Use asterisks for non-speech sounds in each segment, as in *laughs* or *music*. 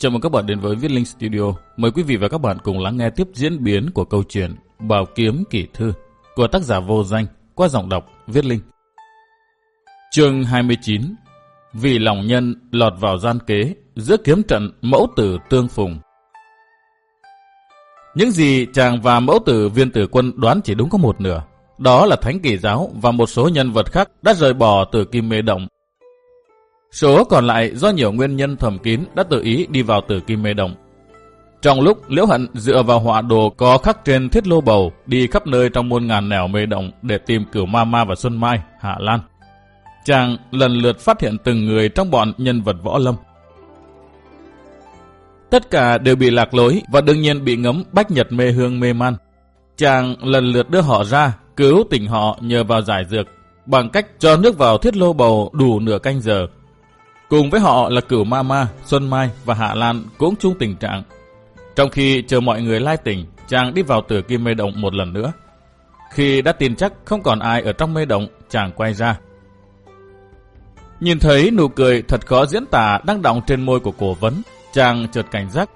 Chào mừng các bạn đến với Viết Linh Studio. Mời quý vị và các bạn cùng lắng nghe tiếp diễn biến của câu chuyện Bảo Kiếm Kỷ Thư của tác giả vô danh qua giọng đọc Viết Linh. Chương 29 Vì lòng nhân lọt vào gian kế giữa kiếm trận mẫu tử tương phùng. Những gì chàng và mẫu tử viên tử quân đoán chỉ đúng có một nửa. Đó là Thánh Kỳ Giáo và một số nhân vật khác đã rời bỏ từ Kim Mê Động Số còn lại do nhiều nguyên nhân thầm kín đã tự ý đi vào tử kim mê động. Trong lúc Liễu Hận dựa vào họa đồ có khắc trên thiết lô bầu đi khắp nơi trong muôn ngàn nẻo mê động để tìm cửu ma ma và Xuân Mai, Hạ Lan. Chàng lần lượt phát hiện từng người trong bọn nhân vật võ lâm. Tất cả đều bị lạc lối và đương nhiên bị ngấm bách nhật mê hương mê man. Chàng lần lượt đưa họ ra, cứu tỉnh họ nhờ vào giải dược, bằng cách cho nước vào thiết lô bầu đủ nửa canh giờ Cùng với họ là cửu ma ma, Xuân Mai và Hạ Lan cũng chung tình trạng. Trong khi chờ mọi người lai tỉnh, chàng đi vào tử kim mê động một lần nữa. Khi đã tin chắc không còn ai ở trong mê động, chàng quay ra. Nhìn thấy nụ cười thật khó diễn tả đang đọng trên môi của cổ vấn, chàng chợt cảnh giác.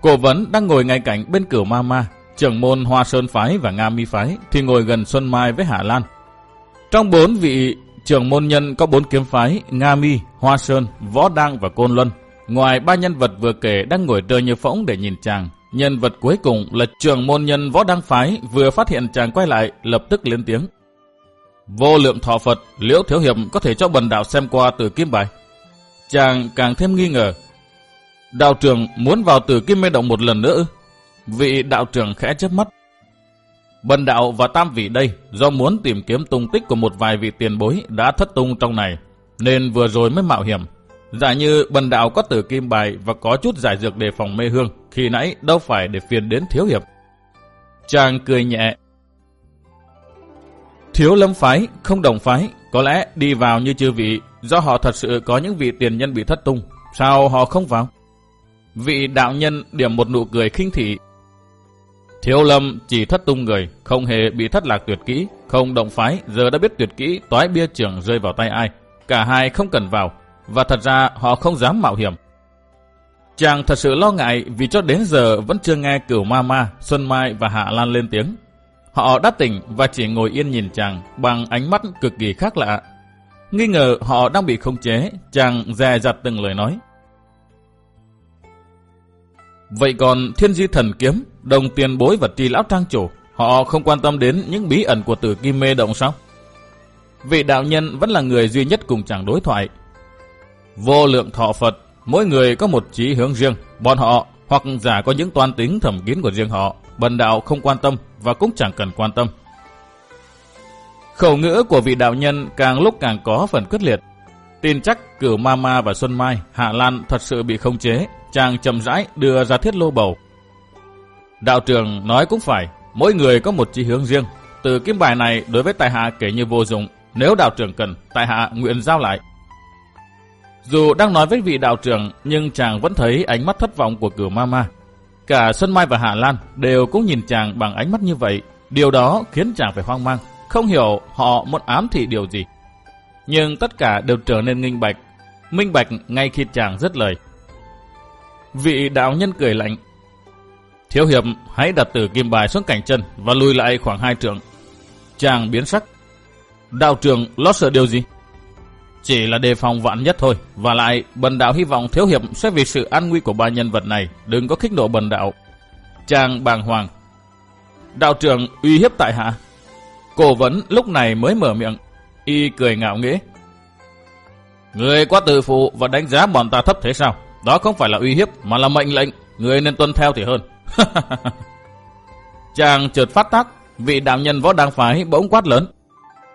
Cổ vấn đang ngồi ngay cạnh bên cửu ma ma, trưởng môn Hoa Sơn Phái và Nga Mi Phái thì ngồi gần Xuân Mai với Hạ Lan. Trong bốn vị Trưởng môn nhân có bốn kiếm phái, Nga Mi, Hoa Sơn, Võ Đăng và Côn Luân. Ngoài ba nhân vật vừa kể đang ngồi trơ như phỗng để nhìn chàng, nhân vật cuối cùng là trưởng môn nhân Võ Đăng phái vừa phát hiện chàng quay lại, lập tức lên tiếng. Vô lượng thọ Phật, liễu thiếu hiệp có thể cho bần đạo xem qua từ kim bài. Chàng càng thêm nghi ngờ. Đạo trưởng muốn vào từ kim mê động một lần nữa Vị đạo trưởng khẽ chớp mắt, Bần đạo và tam vị đây do muốn tìm kiếm tung tích của một vài vị tiền bối đã thất tung trong này, nên vừa rồi mới mạo hiểm. Giả như bần đạo có tử kim bài và có chút giải dược đề phòng mê hương, khi nãy đâu phải để phiền đến thiếu hiệp. Chàng cười nhẹ. Thiếu lâm phái, không đồng phái, có lẽ đi vào như chư vị, do họ thật sự có những vị tiền nhân bị thất tung, sao họ không vào? Vị đạo nhân điểm một nụ cười khinh thị Thiếu lâm chỉ thất tung người, không hề bị thất lạc tuyệt kỹ, không động phái, giờ đã biết tuyệt kỹ toái bia trưởng rơi vào tay ai. Cả hai không cần vào, và thật ra họ không dám mạo hiểm. Chàng thật sự lo ngại vì cho đến giờ vẫn chưa nghe cửu ma ma, Xuân Mai và Hạ Lan lên tiếng. Họ đã tỉnh và chỉ ngồi yên nhìn chàng bằng ánh mắt cực kỳ khác lạ. Nghi ngờ họ đang bị khống chế, chàng dè dặt từng lời nói. Vậy còn thiên di thần kiếm, đồng tiền bối và trì lão trang chủ, họ không quan tâm đến những bí ẩn của tử kim mê động sao? Vị đạo nhân vẫn là người duy nhất cùng chàng đối thoại. Vô lượng thọ Phật, mỗi người có một chí hướng riêng, bọn họ hoặc giả có những toan tính thẩm kiến của riêng họ, bần đạo không quan tâm và cũng chẳng cần quan tâm. Khẩu ngữ của vị đạo nhân càng lúc càng có phần quyết liệt. Tin chắc cửu mama và Xuân Mai, Hạ Lan thật sự bị không chế, chàng chậm rãi đưa ra thiết lô bầu. Đạo trưởng nói cũng phải, mỗi người có một chỉ hướng riêng. Từ kim bài này đối với tài hạ kể như vô dụng, nếu đạo trưởng cần, tài hạ nguyện giao lại. Dù đang nói với vị đạo trưởng, nhưng chàng vẫn thấy ánh mắt thất vọng của cửu mama. Cả Xuân Mai và Hạ Lan đều cũng nhìn chàng bằng ánh mắt như vậy. Điều đó khiến chàng phải hoang mang, không hiểu họ muốn ám thị điều gì. Nhưng tất cả đều trở nên minh bạch. Minh bạch ngay khi chàng dứt lời. Vị đạo nhân cười lạnh. Thiếu hiệp hãy đặt tử kim bài xuống cạnh chân và lùi lại khoảng hai trượng. Chàng biến sắc. Đạo trưởng lo sợ điều gì? Chỉ là đề phòng vạn nhất thôi. Và lại, bần đạo hy vọng thiếu hiệp sẽ vì sự an nguy của ba nhân vật này. Đừng có khích nộ bần đạo. Chàng bàng hoàng. Đạo trưởng uy hiếp tại hạ. Cổ vấn lúc này mới mở miệng. Y cười ngạo nghễ. Người quá tự phụ và đánh giá bọn ta thấp thế sao? Đó không phải là uy hiếp mà là mệnh lệnh, người nên tuân theo thì hơn. *laughs* Chàng chợt phát tác, vị đạo nhân võ đang phái bỗng quát lớn.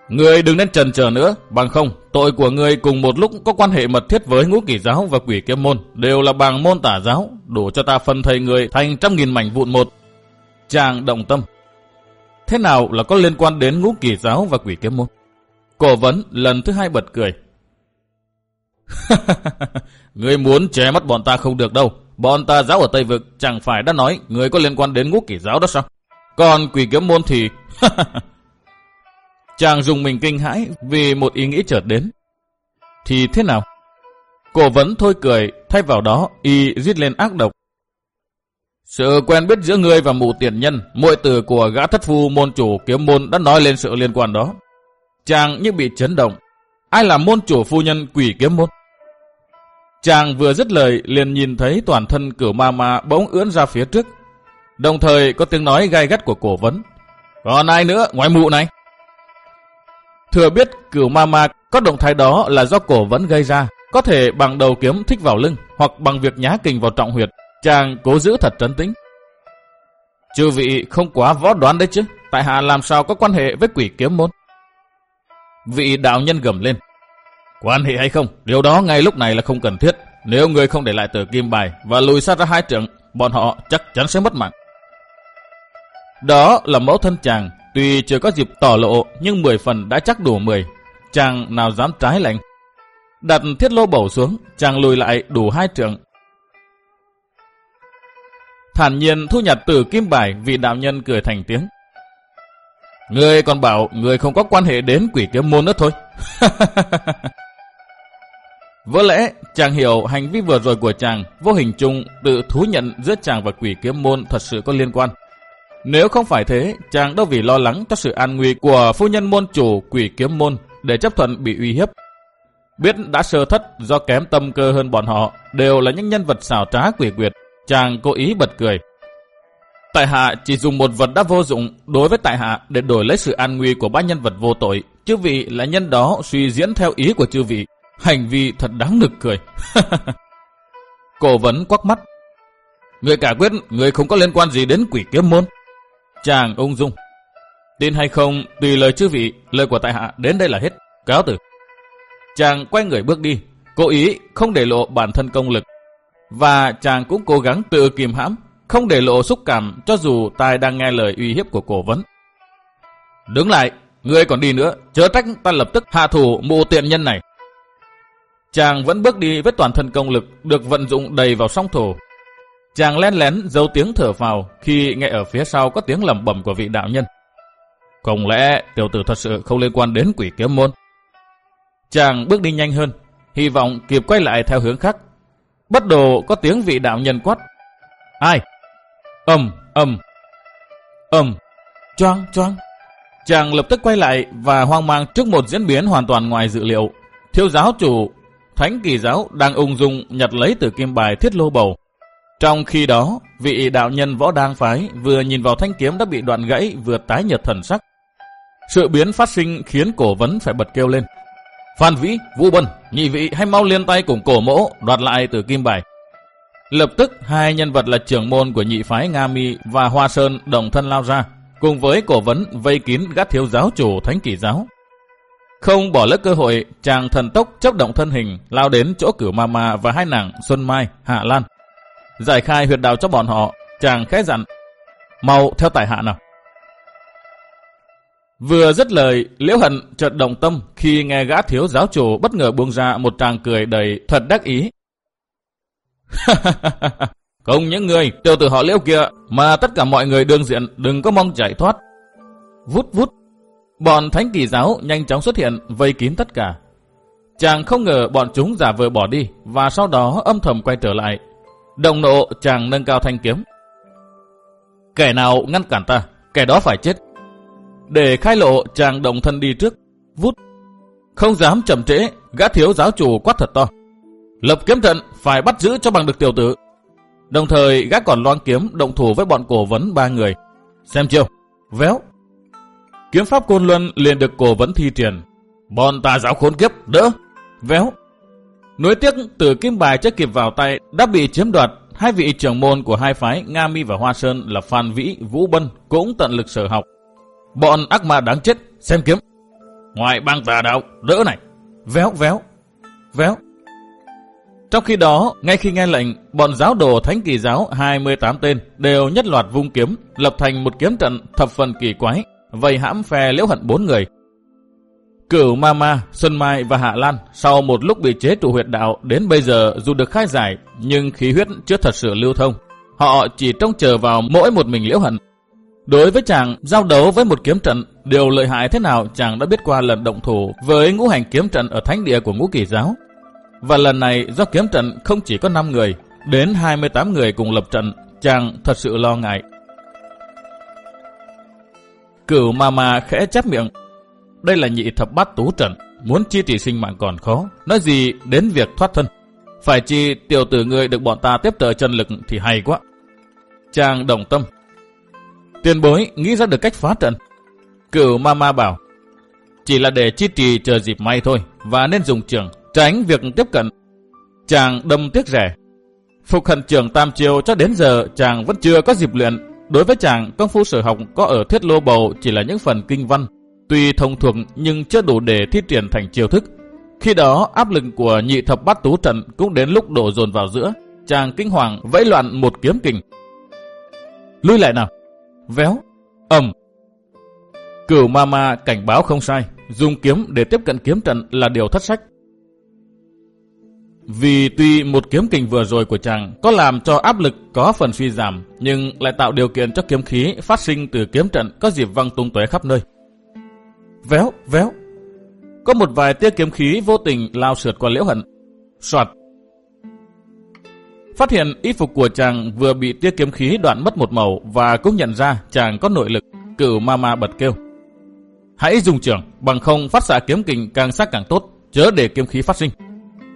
Người đừng nên trần chờ nữa, bằng không, tội của người cùng một lúc có quan hệ mật thiết với ngũ kỷ giáo và quỷ kiếm môn, đều là bằng môn tả giáo, đủ cho ta phân thầy người thành trăm nghìn mảnh vụn một. Chàng động tâm. Thế nào là có liên quan đến ngũ kỷ giáo và quỷ kiếm môn? Cổ vấn lần thứ hai bật cười. *laughs* Ngươi muốn che mắt bọn ta không được đâu. Bọn ta giáo ở Tây Vực chẳng phải đã nói người có liên quan đến ngũ kỷ giáo đó sao? Còn quỷ kiếm môn thì... *laughs* Chàng dùng mình kinh hãi vì một ý nghĩ chợt đến. Thì thế nào? Cổ vấn thôi cười, thay vào đó y giết lên ác độc. Sự quen biết giữa ngươi và mụ tiền nhân, muội tử của gã thất phu môn chủ kiếm môn đã nói lên sự liên quan đó. Chàng như bị chấn động. Ai là môn chủ phu nhân quỷ kiếm môn? Chàng vừa dứt lời liền nhìn thấy toàn thân cửu ma ma bỗng ưỡn ra phía trước. Đồng thời có tiếng nói gai gắt của cổ vấn. Còn ai nữa ngoài mụ này? Thừa biết cửu ma ma có động thái đó là do cổ vấn gây ra, có thể bằng đầu kiếm thích vào lưng hoặc bằng việc nhá kình vào trọng huyệt, chàng cố giữ thật trấn tĩnh. Chư vị không quá võ đoán đấy chứ, tại hạ làm sao có quan hệ với quỷ kiếm môn? Vị đạo nhân gầm lên. Quan hệ hay không, điều đó ngay lúc này là không cần thiết. Nếu người không để lại tờ kim bài và lùi sát ra hai trận, bọn họ chắc chắn sẽ mất mạng. Đó là mẫu thân chàng, tuy chưa có dịp tỏ lộ nhưng 10 phần đã chắc đủ 10. Chàng nào dám trái lệnh. Đặt thiết lô bầu xuống, chàng lùi lại đủ hai trượng. Thản nhiên thu nhặt từ kim bài vị đạo nhân cười thành tiếng. Người còn bảo người không có quan hệ đến quỷ kiếm môn nữa thôi. *laughs* Vỡ lẽ, chàng hiểu hành vi vừa rồi của chàng vô hình chung tự thú nhận giữa chàng và quỷ kiếm môn thật sự có liên quan. Nếu không phải thế, chàng đâu vì lo lắng cho sự an nguy của phu nhân môn chủ quỷ kiếm môn để chấp thuận bị uy hiếp. Biết đã sơ thất do kém tâm cơ hơn bọn họ, đều là những nhân vật xảo trá quỷ quyệt, chàng cố ý bật cười. Tại hạ chỉ dùng một vật đã vô dụng đối với tại hạ để đổi lấy sự an nguy của ba nhân vật vô tội. Chư vị là nhân đó suy diễn theo ý của chư vị. Hành vi thật đáng nực cười. *laughs* Cổ vấn quắc mắt. Người cả quyết, người không có liên quan gì đến quỷ kiếm môn. Chàng ung dung. Tin hay không, tùy lời chư vị, lời của tại hạ đến đây là hết. Cáo từ. Chàng quay người bước đi, cố ý không để lộ bản thân công lực. Và chàng cũng cố gắng tự kìm hãm, không để lộ xúc cảm cho dù tai đang nghe lời uy hiếp của cổ vấn. Đứng lại, ngươi còn đi nữa, chớ trách ta lập tức hạ thủ mụ tiện nhân này. Chàng vẫn bước đi với toàn thân công lực được vận dụng đầy vào song thổ. Chàng len lén giấu tiếng thở vào khi nghe ở phía sau có tiếng lầm bẩm của vị đạo nhân. Không lẽ tiểu tử thật sự không liên quan đến quỷ kiếm môn? Chàng bước đi nhanh hơn, hy vọng kịp quay lại theo hướng khác. Bất đồ có tiếng vị đạo nhân quát. Ai? Ầm, ầm, ầm, choang, choang. Chàng lập tức quay lại và hoang mang trước một diễn biến hoàn toàn ngoài dự liệu. Thiếu giáo chủ, thánh kỳ giáo đang ung dung nhặt lấy từ kim bài thiết lô bầu. Trong khi đó, vị đạo nhân võ đang phái vừa nhìn vào thanh kiếm đã bị đoạn gãy vừa tái nhật thần sắc. Sự biến phát sinh khiến cổ vấn phải bật kêu lên. Phan Vĩ, Vũ Bân, nhị vị hay mau liên tay cùng cổ mỗ đoạt lại từ kim bài. Lập tức hai nhân vật là trưởng môn của nhị phái Nga Mi và Hoa Sơn đồng thân lao ra, cùng với cổ vấn vây kín gắt thiếu giáo chủ thánh kỷ giáo. Không bỏ lỡ cơ hội, chàng thần tốc chấp động thân hình lao đến chỗ cửu ma ma và hai nàng Xuân Mai, Hạ Lan. Giải khai huyệt đạo cho bọn họ, chàng khẽ dặn, mau theo tài hạ nào. Vừa dứt lời, Liễu Hận chợt động tâm khi nghe gã thiếu giáo chủ bất ngờ buông ra một tràng cười đầy thật đắc ý. *laughs* Không những người, tiểu tử họ Liễu kia, mà tất cả mọi người đương diện đừng có mong chạy thoát. Vút vút, bọn thánh kỳ giáo nhanh chóng xuất hiện vây kín tất cả. Chàng không ngờ bọn chúng giả vờ bỏ đi và sau đó âm thầm quay trở lại. Đồng nộ chàng nâng cao thanh kiếm. Kẻ nào ngăn cản ta, kẻ đó phải chết. Để khai lộ chàng đồng thân đi trước, vút. Không dám chậm trễ, gã thiếu giáo chủ quát thật to. Lập kiếm trận, phải bắt giữ cho bằng được tiểu tử. Đồng thời gác còn loan kiếm động thủ với bọn cổ vấn ba người. Xem chiêu, véo. Kiếm pháp côn luân liền được cổ vấn thi triển. Bọn tà giáo khốn kiếp, đỡ, véo. Nối tiếc từ kim bài chưa kịp vào tay đã bị chiếm đoạt. Hai vị trưởng môn của hai phái Nga Mi và Hoa Sơn là Phan Vĩ, Vũ Bân cũng tận lực sở học. Bọn ác ma đáng chết, xem kiếm. Ngoài bang tà đạo, đỡ này. Véo, véo, véo. Trong khi đó, ngay khi nghe lệnh, bọn giáo đồ Thánh Kỳ Giáo 28 tên đều nhất loạt vung kiếm, lập thành một kiếm trận thập phần kỳ quái, vây hãm phe liễu hận bốn người. Cửu Ma Ma, Xuân Mai và Hạ Lan sau một lúc bị chế trụ huyệt đạo đến bây giờ dù được khai giải nhưng khí huyết chưa thật sự lưu thông. Họ chỉ trông chờ vào mỗi một mình liễu hận Đối với chàng, giao đấu với một kiếm trận, điều lợi hại thế nào chàng đã biết qua lần động thủ với ngũ hành kiếm trận ở thánh địa của ngũ kỳ giáo. Và lần này do kiếm trận không chỉ có 5 người, đến 28 người cùng lập trận, chàng thật sự lo ngại. Cửu ma ma khẽ chép miệng. Đây là nhị thập bát tú trận, muốn chi trì sinh mạng còn khó, nói gì đến việc thoát thân. Phải chi tiểu tử người được bọn ta tiếp trợ chân lực thì hay quá. Chàng đồng tâm. Tiền bối nghĩ ra được cách phá trận. Cửu ma ma bảo, chỉ là để chi trì chờ dịp may thôi, và nên dùng trường, tránh việc tiếp cận. Chàng đâm tiếc rẻ. Phục hận trường Tam Chiêu cho đến giờ chàng vẫn chưa có dịp luyện. Đối với chàng, công phu sở học có ở thiết lô bầu chỉ là những phần kinh văn, tuy thông thuộc nhưng chưa đủ để thi triển thành chiêu thức. Khi đó, áp lực của nhị thập bát tú trận cũng đến lúc đổ dồn vào giữa. Chàng kinh hoàng vẫy loạn một kiếm kình. Lui lại nào. Véo. ầm. Cửu ma ma cảnh báo không sai. Dùng kiếm để tiếp cận kiếm trận là điều thất sách. Vì tuy một kiếm kình vừa rồi của chàng có làm cho áp lực có phần suy giảm, nhưng lại tạo điều kiện cho kiếm khí phát sinh từ kiếm trận có dịp văng tung tóe khắp nơi. Véo, véo. Có một vài tia kiếm khí vô tình lao sượt qua liễu hận. Soạt. Phát hiện y phục của chàng vừa bị tia kiếm khí đoạn mất một màu và cũng nhận ra chàng có nội lực, cửu ma ma bật kêu. Hãy dùng trường, bằng không phát xạ kiếm kình càng sắc càng tốt, chớ để kiếm khí phát sinh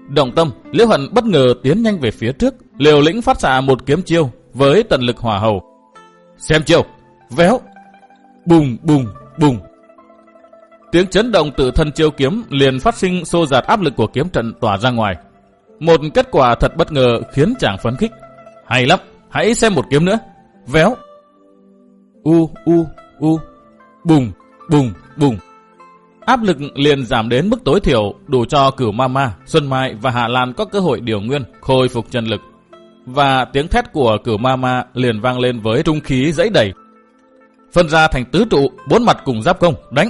đồng tâm, Liễu Hận bất ngờ tiến nhanh về phía trước, liều lĩnh phát xạ một kiếm chiêu với tận lực hỏa hầu. Xem chiêu, véo, bùng bùng bùng. Tiếng chấn động từ thân chiêu kiếm liền phát sinh xô giạt áp lực của kiếm trận tỏa ra ngoài. Một kết quả thật bất ngờ khiến chàng phấn khích. Hay lắm, hãy xem một kiếm nữa. Véo. U, u, u. Bùng, bùng, bùng. Áp lực liền giảm đến mức tối thiểu, đủ cho cửu Mama, Xuân Mai và Hạ Lan có cơ hội điều nguyên, khôi phục chân lực. Và tiếng thét của cửu Mama liền vang lên với trung khí dẫy đẩy. Phân ra thành tứ trụ, bốn mặt cùng giáp công, đánh.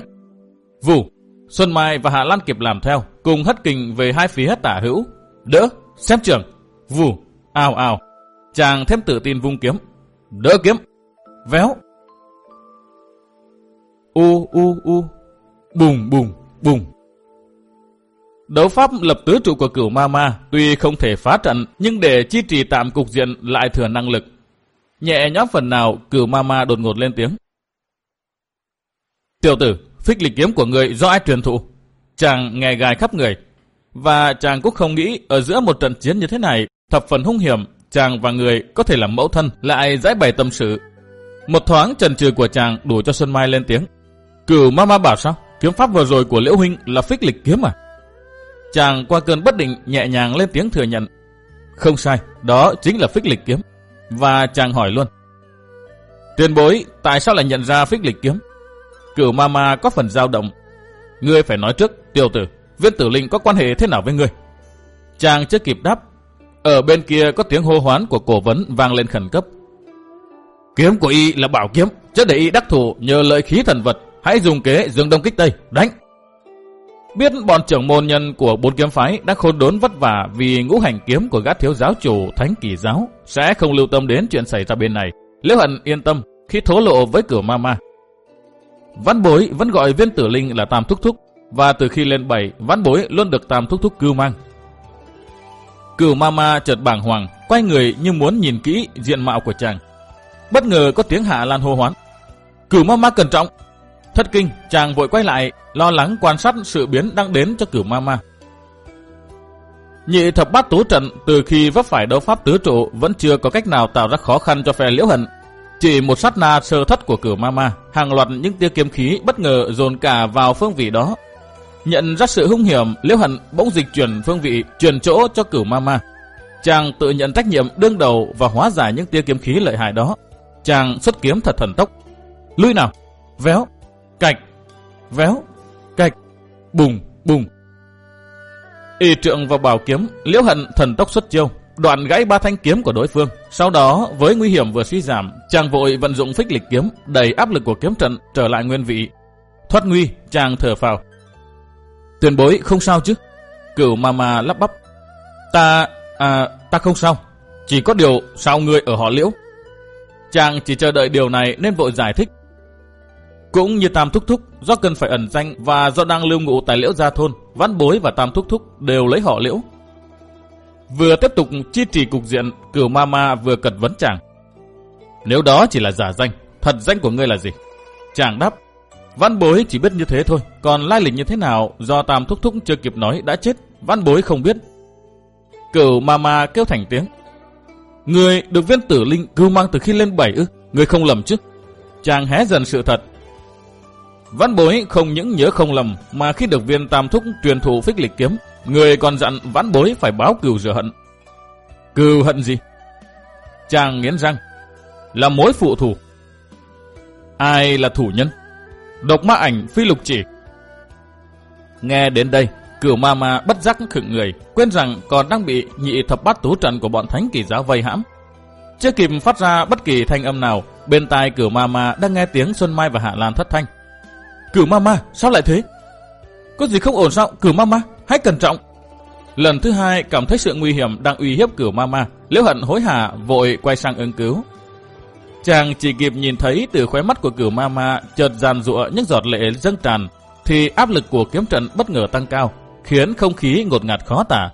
Vù, Xuân Mai và Hạ Lan kịp làm theo, cùng hất kình về hai phía tả hữu. Đỡ, xem trường. Vù, ào ào. Chàng thêm tự tin vung kiếm. Đỡ kiếm. Véo. U u u Bùng bùng bùng. Đấu pháp lập tứ trụ của cửu ma ma tuy không thể phá trận nhưng để chi trì tạm cục diện lại thừa năng lực. Nhẹ nhõm phần nào cửu ma ma đột ngột lên tiếng. Tiểu tử, phích lịch kiếm của người do ai truyền thụ? Chàng nghe gai khắp người. Và chàng cũng không nghĩ ở giữa một trận chiến như thế này, thập phần hung hiểm, chàng và người có thể làm mẫu thân lại giải bày tâm sự. Một thoáng trần trừ của chàng đủ cho Xuân Mai lên tiếng. Cửu ma ma bảo sao? Kiếm pháp vừa rồi của Liễu Huynh là phích lịch kiếm à? Chàng qua cơn bất định nhẹ nhàng lên tiếng thừa nhận. Không sai, đó chính là phích lịch kiếm. Và chàng hỏi luôn. Tiền bối, tại sao lại nhận ra phích lịch kiếm? Cửu ma ma có phần dao động. Ngươi phải nói trước, tiểu tử, viên tử linh có quan hệ thế nào với ngươi? Chàng chưa kịp đáp. Ở bên kia có tiếng hô hoán của cổ vấn vang lên khẩn cấp. Kiếm của y là bảo kiếm, chứ để y đắc thủ nhờ lợi khí thần vật hãy dùng kế dương đông kích tây, đánh. Biết bọn trưởng môn nhân của bốn kiếm phái đã khôn đốn vất vả vì ngũ hành kiếm của gã thiếu giáo chủ thánh kỳ giáo sẽ không lưu tâm đến chuyện xảy ra bên này. Liễu hận yên tâm khi thố lộ với cửa ma ma. Văn bối vẫn gọi viên tử linh là tam thúc thúc và từ khi lên bảy văn bối luôn được tam thúc thúc cưu mang. Cửu ma ma chợt bàng hoàng, quay người như muốn nhìn kỹ diện mạo của chàng. Bất ngờ có tiếng hạ lan hô hoán. Cửu ma ma cẩn trọng, Thất kinh, chàng vội quay lại, lo lắng quan sát sự biến đang đến cho cửu ma ma. Nhị thập bát tú trận từ khi vấp phải đấu pháp tứ trụ vẫn chưa có cách nào tạo ra khó khăn cho phe liễu hận. Chỉ một sát na sơ thất của cửu ma ma, hàng loạt những tia kiếm khí bất ngờ dồn cả vào phương vị đó. Nhận ra sự hung hiểm, liễu hận bỗng dịch chuyển phương vị, chuyển chỗ cho cửu ma ma. Chàng tự nhận trách nhiệm đương đầu và hóa giải những tia kiếm khí lợi hại đó. Chàng xuất kiếm thật thần tốc. Lui nào! Véo! Cạch, véo, cạch, bùng, bùng. Y trượng vào bảo kiếm, liễu hận thần tốc xuất chiêu, đoạn gãy ba thanh kiếm của đối phương. Sau đó, với nguy hiểm vừa suy giảm, chàng vội vận dụng phích lịch kiếm, đẩy áp lực của kiếm trận trở lại nguyên vị. Thoát nguy, chàng thở phào. tuyên bối không sao chứ? Cửu mà mà lắp bắp. Ta, à, ta không sao. Chỉ có điều sao người ở họ liễu? Chàng chỉ chờ đợi điều này nên vội giải thích. Cũng như Tam Thúc Thúc, do cần phải ẩn danh và do đang lưu ngụ tài liễu gia thôn, Văn Bối và Tam Thúc Thúc đều lấy họ liễu. Vừa tiếp tục chi trì cục diện, cửu ma ma vừa cật vấn chàng. Nếu đó chỉ là giả danh, thật danh của ngươi là gì? Chàng đáp, văn bối chỉ biết như thế thôi, còn lai lịch như thế nào do tam thúc thúc chưa kịp nói đã chết, văn bối không biết. Cửu ma ma kêu thành tiếng. Người được viên tử linh cưu mang từ khi lên bảy ư, người không lầm chứ? Chàng hé dần sự thật. Văn bối không những nhớ không lầm mà khi được viên tam thúc truyền thụ phích lịch kiếm, người còn dặn văn bối phải báo cừu rửa hận. Cừu hận gì? Chàng nghiến răng. Là mối phụ thủ. Ai là thủ nhân? Độc ma ảnh phi lục chỉ. Nghe đến đây, cửu ma ma bất giác khựng người, quên rằng còn đang bị nhị thập bát tú trận của bọn thánh kỳ giáo vây hãm. Chưa kịp phát ra bất kỳ thanh âm nào, bên tai cửu ma ma đang nghe tiếng Xuân Mai và Hạ Lan thất thanh. Cửu mama sao lại thế? Có gì không ổn sao, cửu mama hãy cẩn trọng. Lần thứ hai cảm thấy sự nguy hiểm đang uy hiếp cửu mama liễu hận hối hả vội quay sang ứng cứu. Chàng chỉ kịp nhìn thấy từ khóe mắt của cửu mama chợt giàn rụa những giọt lệ dâng tràn, thì áp lực của kiếm trận bất ngờ tăng cao, khiến không khí ngột ngạt khó tả.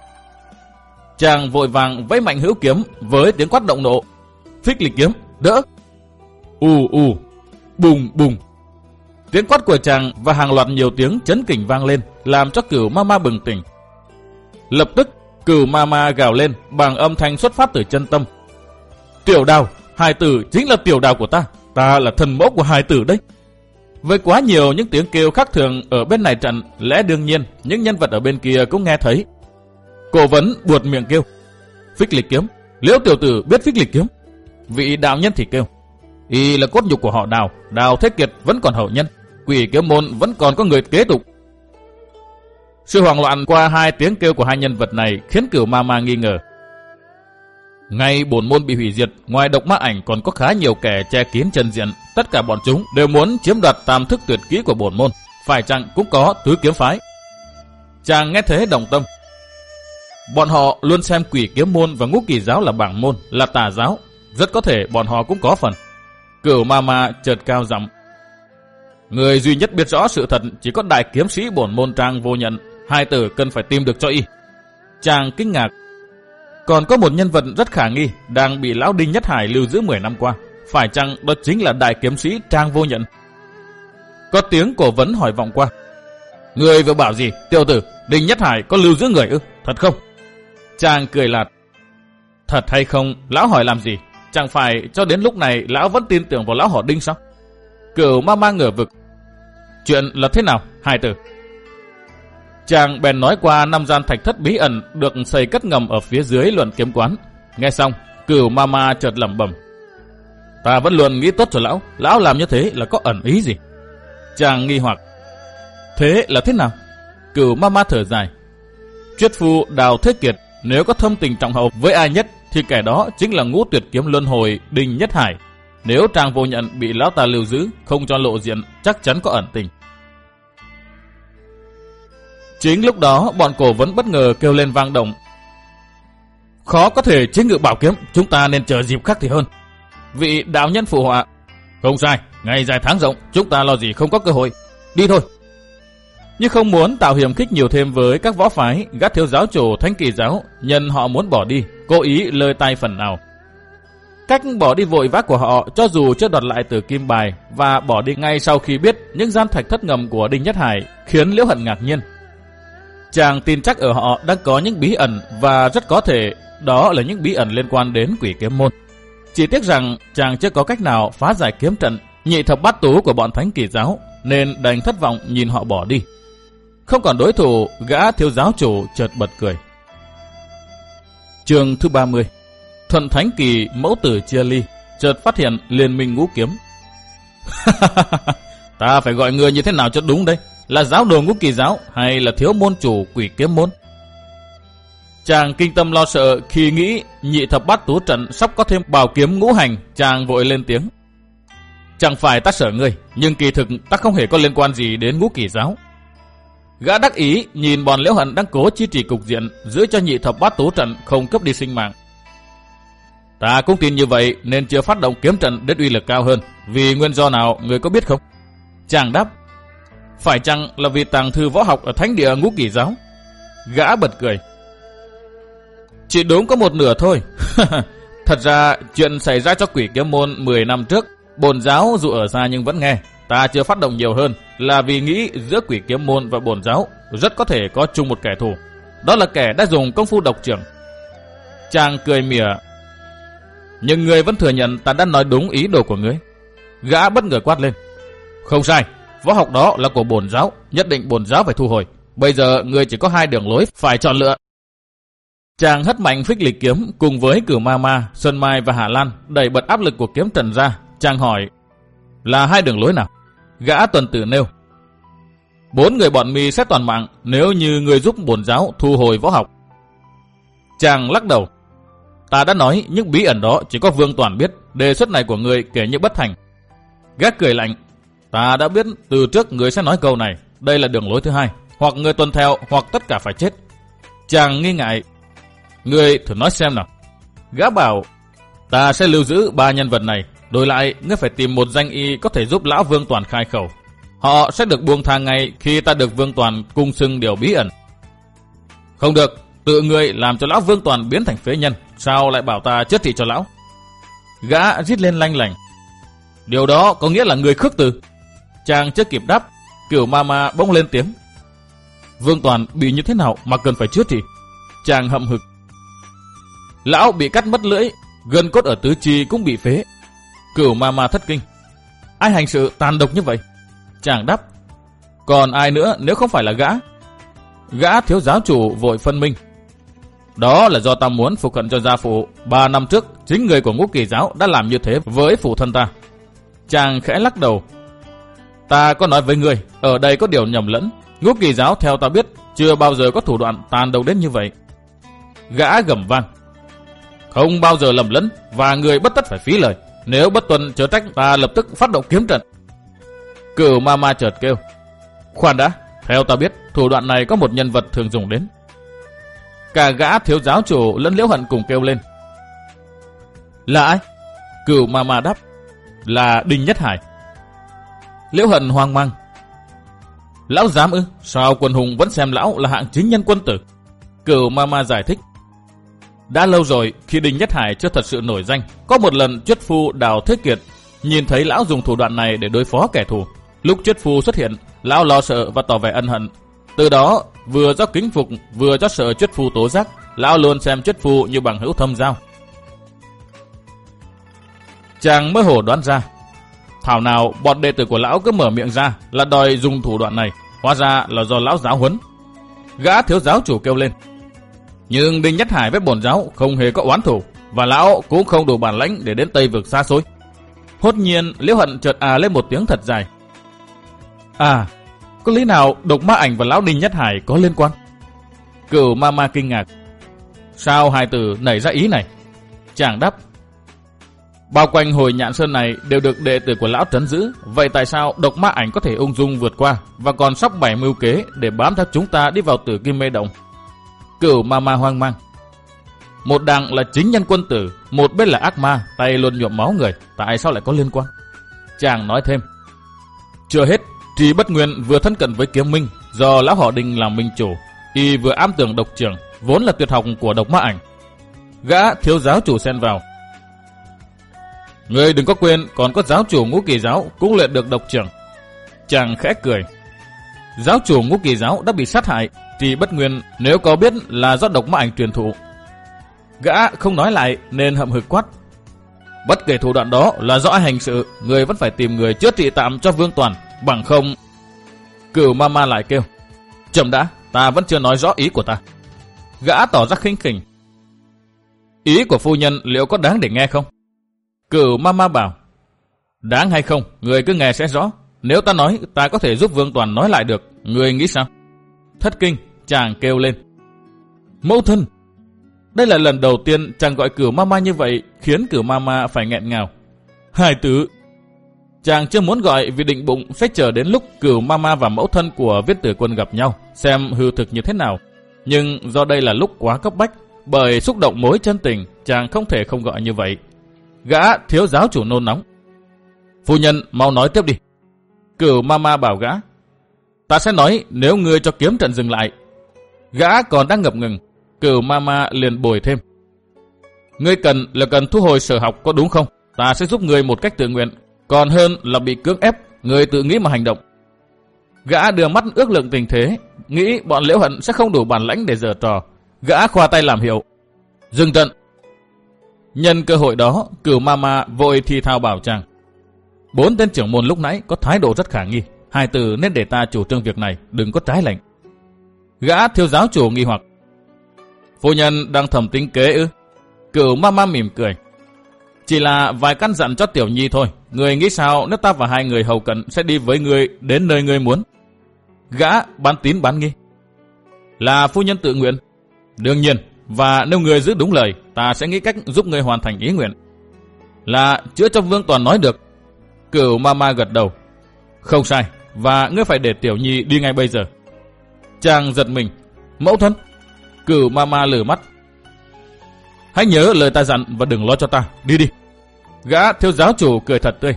Chàng vội vàng vẫy mạnh hữu kiếm với tiếng quát động nộ. Phích lịch kiếm, đỡ. ù ù, bùng bùng. Tiếng quát của chàng và hàng loạt nhiều tiếng chấn kình vang lên, làm cho cửu ma ma bừng tỉnh. Lập tức, cửu ma ma gào lên bằng âm thanh xuất phát từ chân tâm. Tiểu đào, hài tử chính là tiểu đào của ta, ta là thần mẫu của hài tử đấy. Với quá nhiều những tiếng kêu khác thường ở bên này trận, lẽ đương nhiên những nhân vật ở bên kia cũng nghe thấy. Cổ vấn buột miệng kêu. Phích lịch kiếm, liễu tiểu tử biết phích lịch kiếm. Vị đạo nhân thì kêu. Y là cốt nhục của họ đào, đào thế kiệt vẫn còn hậu nhân. Quỷ kiếm môn vẫn còn có người kế tục. Sự hoảng loạn qua hai tiếng kêu của hai nhân vật này khiến cửu ma ma nghi ngờ. Ngay bổn môn bị hủy diệt, ngoài độc ma ảnh còn có khá nhiều kẻ che kín chân diện. Tất cả bọn chúng đều muốn chiếm đoạt tam thức tuyệt kỹ của bổn môn. Phải chăng cũng có tứ kiếm phái. Chàng nghe thế đồng tâm. Bọn họ luôn xem quỷ kiếm môn và ngũ kỳ giáo là bảng môn, là tà giáo. Rất có thể bọn họ cũng có phần. Cửu ma ma chợt cao giọng. Người duy nhất biết rõ sự thật chỉ có đại kiếm sĩ bổn môn trang vô nhận. Hai tử cần phải tìm được cho y. Chàng kinh ngạc còn có một nhân vật rất khả nghi đang bị Lão Đinh Nhất Hải lưu giữ 10 năm qua. Phải chăng đó chính là đại kiếm sĩ Trang Vô Nhận? Có tiếng cổ vấn hỏi vọng qua. Người vừa bảo gì? Tiêu tử, Đinh Nhất Hải có lưu giữ người ư? Thật không? Trang cười lạt. Thật hay không? Lão hỏi làm gì? Chẳng phải cho đến lúc này lão vẫn tin tưởng vào lão họ Đinh sao? Cửu ma ma ngửa vực. Chuyện là thế nào? hai tử. Chàng bèn nói qua năm gian thạch thất bí ẩn được xây cất ngầm ở phía dưới luận kiếm quán. Nghe xong, cửu mama chợt lẩm bẩm. Ta vẫn luôn nghĩ tốt cho lão, lão làm như thế là có ẩn ý gì? Chàng nghi hoặc. Thế là thế nào? Cửu mama thở dài. Triết phu Đào Thế Kiệt nếu có thâm tình trọng hậu với ai nhất thì kẻ đó chính là ngũ tuyệt kiếm luân hồi đình Nhất Hải. Nếu trang vô nhận bị lão ta lưu giữ, không cho lộ diện, chắc chắn có ẩn tình. Chính lúc đó bọn cổ vẫn bất ngờ kêu lên vang động. Khó có thể chế ngự bảo kiếm, chúng ta nên chờ dịp khác thì hơn. Vị đạo nhân phụ họa. Không sai, ngày dài tháng rộng, chúng ta lo gì không có cơ hội. Đi thôi. Nhưng không muốn tạo hiểm khích nhiều thêm với các võ phái, gắt thiếu giáo chủ thánh kỳ giáo, nhân họ muốn bỏ đi, cố ý lơi tay phần nào. Cách bỏ đi vội vã của họ cho dù chưa đoạt lại từ kim bài và bỏ đi ngay sau khi biết những gian thạch thất ngầm của Đinh Nhất Hải khiến Liễu Hận ngạc nhiên. Chàng tin chắc ở họ đang có những bí ẩn và rất có thể đó là những bí ẩn liên quan đến quỷ kiếm môn. Chỉ tiếc rằng chàng chưa có cách nào phá giải kiếm trận nhị thập bát tú của bọn thánh kỳ giáo nên đành thất vọng nhìn họ bỏ đi. Không còn đối thủ, gã thiếu giáo chủ chợt bật cười. Trường thứ 30 thần Thánh Kỳ mẫu tử chia ly chợt phát hiện liên minh ngũ kiếm. *laughs* Ta phải gọi người như thế nào cho đúng đây? Là giáo đồ ngũ kỳ giáo hay là thiếu môn chủ quỷ kiếm môn? Chàng kinh tâm lo sợ khi nghĩ nhị thập bát tú trận sắp có thêm bảo kiếm ngũ hành, chàng vội lên tiếng. Chẳng phải ta sợ ngươi, nhưng kỳ thực ta không hề có liên quan gì đến ngũ kỳ giáo. Gã đắc ý nhìn bọn liễu hận đang cố chi trì cục diện, giữ cho nhị thập bát tú trận không cấp đi sinh mạng. Ta cũng tin như vậy nên chưa phát động kiếm trận đến uy lực cao hơn. Vì nguyên do nào người có biết không? Chàng đáp. Phải chăng là vì tàng thư võ học ở thánh địa ngũ kỳ giáo? Gã bật cười. Chỉ đúng có một nửa thôi. *laughs* Thật ra chuyện xảy ra cho quỷ kiếm môn 10 năm trước, bồn giáo dù ở xa nhưng vẫn nghe. Ta chưa phát động nhiều hơn là vì nghĩ giữa quỷ kiếm môn và bồn giáo rất có thể có chung một kẻ thù. Đó là kẻ đã dùng công phu độc trưởng. Chàng cười mỉa. Nhưng người vẫn thừa nhận ta đã nói đúng ý đồ của ngươi. Gã bất ngờ quát lên. Không sai, võ học đó là của bồn giáo, nhất định bồn giáo phải thu hồi. Bây giờ người chỉ có hai đường lối phải chọn lựa. Chàng hất mạnh phích lịch kiếm cùng với cửu ma ma, Xuân Mai và Hà Lan đẩy bật áp lực của kiếm trần ra. Chàng hỏi là hai đường lối nào? Gã tuần tử nêu. Bốn người bọn mi xét toàn mạng nếu như người giúp bổn giáo thu hồi võ học. Chàng lắc đầu. Ta đã nói những bí ẩn đó chỉ có Vương Toàn biết. Đề xuất này của người kể như bất thành. Gã cười lạnh. Ta đã biết từ trước người sẽ nói câu này. Đây là đường lối thứ hai. Hoặc người tuần theo hoặc tất cả phải chết. Chàng nghi ngại. Người thử nói xem nào. Gã bảo ta sẽ lưu giữ ba nhân vật này. Đổi lại, ngươi phải tìm một danh y có thể giúp lão Vương Toàn khai khẩu. Họ sẽ được buông tha ngay khi ta được Vương Toàn cung xưng điều bí ẩn. Không được, tự người làm cho lão Vương Toàn biến thành phế nhân, sao lại bảo ta chết thị cho lão? Gã rít lên lanh lành. Điều đó có nghĩa là người khước từ. Chàng chưa kịp đáp, kiểu ma ma bỗng lên tiếng. Vương Toàn bị như thế nào mà cần phải chết thì? Chàng hậm hực. Lão bị cắt mất lưỡi, gân cốt ở tứ chi cũng bị phế. Cửu ma ma thất kinh. Ai hành sự tàn độc như vậy? Chàng đáp. Còn ai nữa nếu không phải là gã? Gã thiếu giáo chủ vội phân minh. Đó là do ta muốn phục hận cho gia phụ. Ba năm trước, chính người của ngũ kỳ giáo đã làm như thế với phụ thân ta. Chàng khẽ lắc đầu. Ta có nói với người, ở đây có điều nhầm lẫn. Ngũ kỳ giáo theo ta biết, chưa bao giờ có thủ đoạn tàn đầu đến như vậy. Gã gầm vang. Không bao giờ lầm lẫn, và người bất tất phải phí lời. Nếu bất tuân chớ trách, ta lập tức phát động kiếm trận. Cửu ma ma chợt kêu. Khoan đã, theo ta biết, thủ đoạn này có một nhân vật thường dùng đến. Cả gã thiếu giáo chủ lẫn liễu hận cùng kêu lên. Là ai? Cửu ma ma đáp. Là Đinh Nhất Hải. Liễu hận hoang mang. Lão dám ư? Sao quần hùng vẫn xem lão là hạng chính nhân quân tử? Cửu ma ma giải thích. Đã lâu rồi, khi Đinh Nhất Hải chưa thật sự nổi danh, có một lần chuyết phu đào thế kiệt nhìn thấy lão dùng thủ đoạn này để đối phó kẻ thù. Lúc chuyết phu xuất hiện, lão lo sợ và tỏ vẻ ân hận. Từ đó, vừa do kính phục, vừa cho sợ chuyết phu tố giác, lão luôn xem chuyết phu như bằng hữu thâm giao. Chàng mới hổ đoán ra. Thảo nào bọn đệ tử của lão cứ mở miệng ra là đòi dùng thủ đoạn này, hóa ra là do lão giáo huấn. Gã thiếu giáo chủ kêu lên. Nhưng Đinh Nhất Hải với bổn giáo không hề có oán thủ, và lão cũng không đủ bản lãnh để đến Tây vực xa xôi. Hốt nhiên, Liễu Hận chợt à lên một tiếng thật dài. À, có lý nào độc ma ảnh và lão Đinh Nhất Hải có liên quan? Cửu ma ma kinh ngạc. Sao hai từ nảy ra ý này? Chàng đáp. Bao quanh hồi nhạn sơn này đều được đệ tử của lão trấn giữ. Vậy tại sao độc ma ảnh có thể ung dung vượt qua và còn sóc bảy mưu kế để bám theo chúng ta đi vào tử kim mê động? Cửu ma ma hoang mang. Một đằng là chính nhân quân tử, một bên là ác ma, tay luôn nhuộm máu người. Tại sao lại có liên quan? Chàng nói thêm. Chưa hết, Trì Bất Nguyên vừa thân cận với kiếm minh, do lão họ đình làm minh chủ. Y vừa am tưởng độc trưởng, vốn là tuyệt học của độc ma ảnh. Gã thiếu giáo chủ xen vào. Người đừng có quên, còn có giáo chủ ngũ kỳ giáo cũng luyện được độc trưởng. Chàng khẽ cười. Giáo chủ ngũ kỳ giáo đã bị sát hại, Trì Bất Nguyên nếu có biết là do độc ma ảnh truyền thụ Gã không nói lại nên hậm hực quát. Bất kể thủ đoạn đó là rõ hành sự, người vẫn phải tìm người chữa trị tạm cho Vương Toàn, bằng không... Cửu Mama lại kêu. Chậm đã, ta vẫn chưa nói rõ ý của ta. Gã tỏ ra khinh khỉnh. Ý của phu nhân liệu có đáng để nghe không? Cửu Mama bảo. Đáng hay không, người cứ nghe sẽ rõ. Nếu ta nói, ta có thể giúp Vương Toàn nói lại được. Người nghĩ sao? Thất kinh, chàng kêu lên. Mẫu thân, đây là lần đầu tiên chàng gọi cửu mama như vậy khiến cửu mama phải nghẹn ngào. Hai tử Chàng chưa muốn gọi vì định bụng sẽ chờ đến lúc cửu mama và mẫu thân của viết tử quân gặp nhau xem hư thực như thế nào. Nhưng do đây là lúc quá cấp bách bởi xúc động mối chân tình chàng không thể không gọi như vậy. Gã thiếu giáo chủ nôn nóng. Phu nhân mau nói tiếp đi. Cửu mama bảo gã. Ta sẽ nói nếu ngươi cho kiếm trận dừng lại. Gã còn đang ngập ngừng cửu mama liền bồi thêm. Ngươi cần là cần thu hồi sở học có đúng không? Ta sẽ giúp ngươi một cách tự nguyện, còn hơn là bị cưỡng ép, người tự nghĩ mà hành động. Gã đưa mắt ước lượng tình thế, nghĩ bọn liễu hận sẽ không đủ bản lãnh để giở trò. Gã khoa tay làm hiệu. Dừng trận. Nhân cơ hội đó, cửu mama vội thì thao bảo chàng. Bốn tên trưởng môn lúc nãy có thái độ rất khả nghi. Hai từ nên để ta chủ trương việc này, đừng có trái lệnh. Gã thiếu giáo chủ nghi hoặc. Phu nhân đang thầm tính kế ư? Cửu mama mỉm cười. Chỉ là vài căn dặn cho tiểu nhi thôi. Người nghĩ sao nếu ta và hai người hầu cận sẽ đi với người đến nơi người muốn? Gã bán tín bán nghi. Là phu nhân tự nguyện. Đương nhiên, và nếu người giữ đúng lời, ta sẽ nghĩ cách giúp người hoàn thành ý nguyện. Là chữa cho Vương Toàn nói được. Cửu Mama gật đầu. Không sai, và ngươi phải để Tiểu Nhi đi ngay bây giờ. Chàng giật mình. Mẫu thân. Cửu Mama lử mắt. Hãy nhớ lời ta dặn và đừng lo cho ta. Đi đi. Gã thiếu giáo chủ cười thật tươi.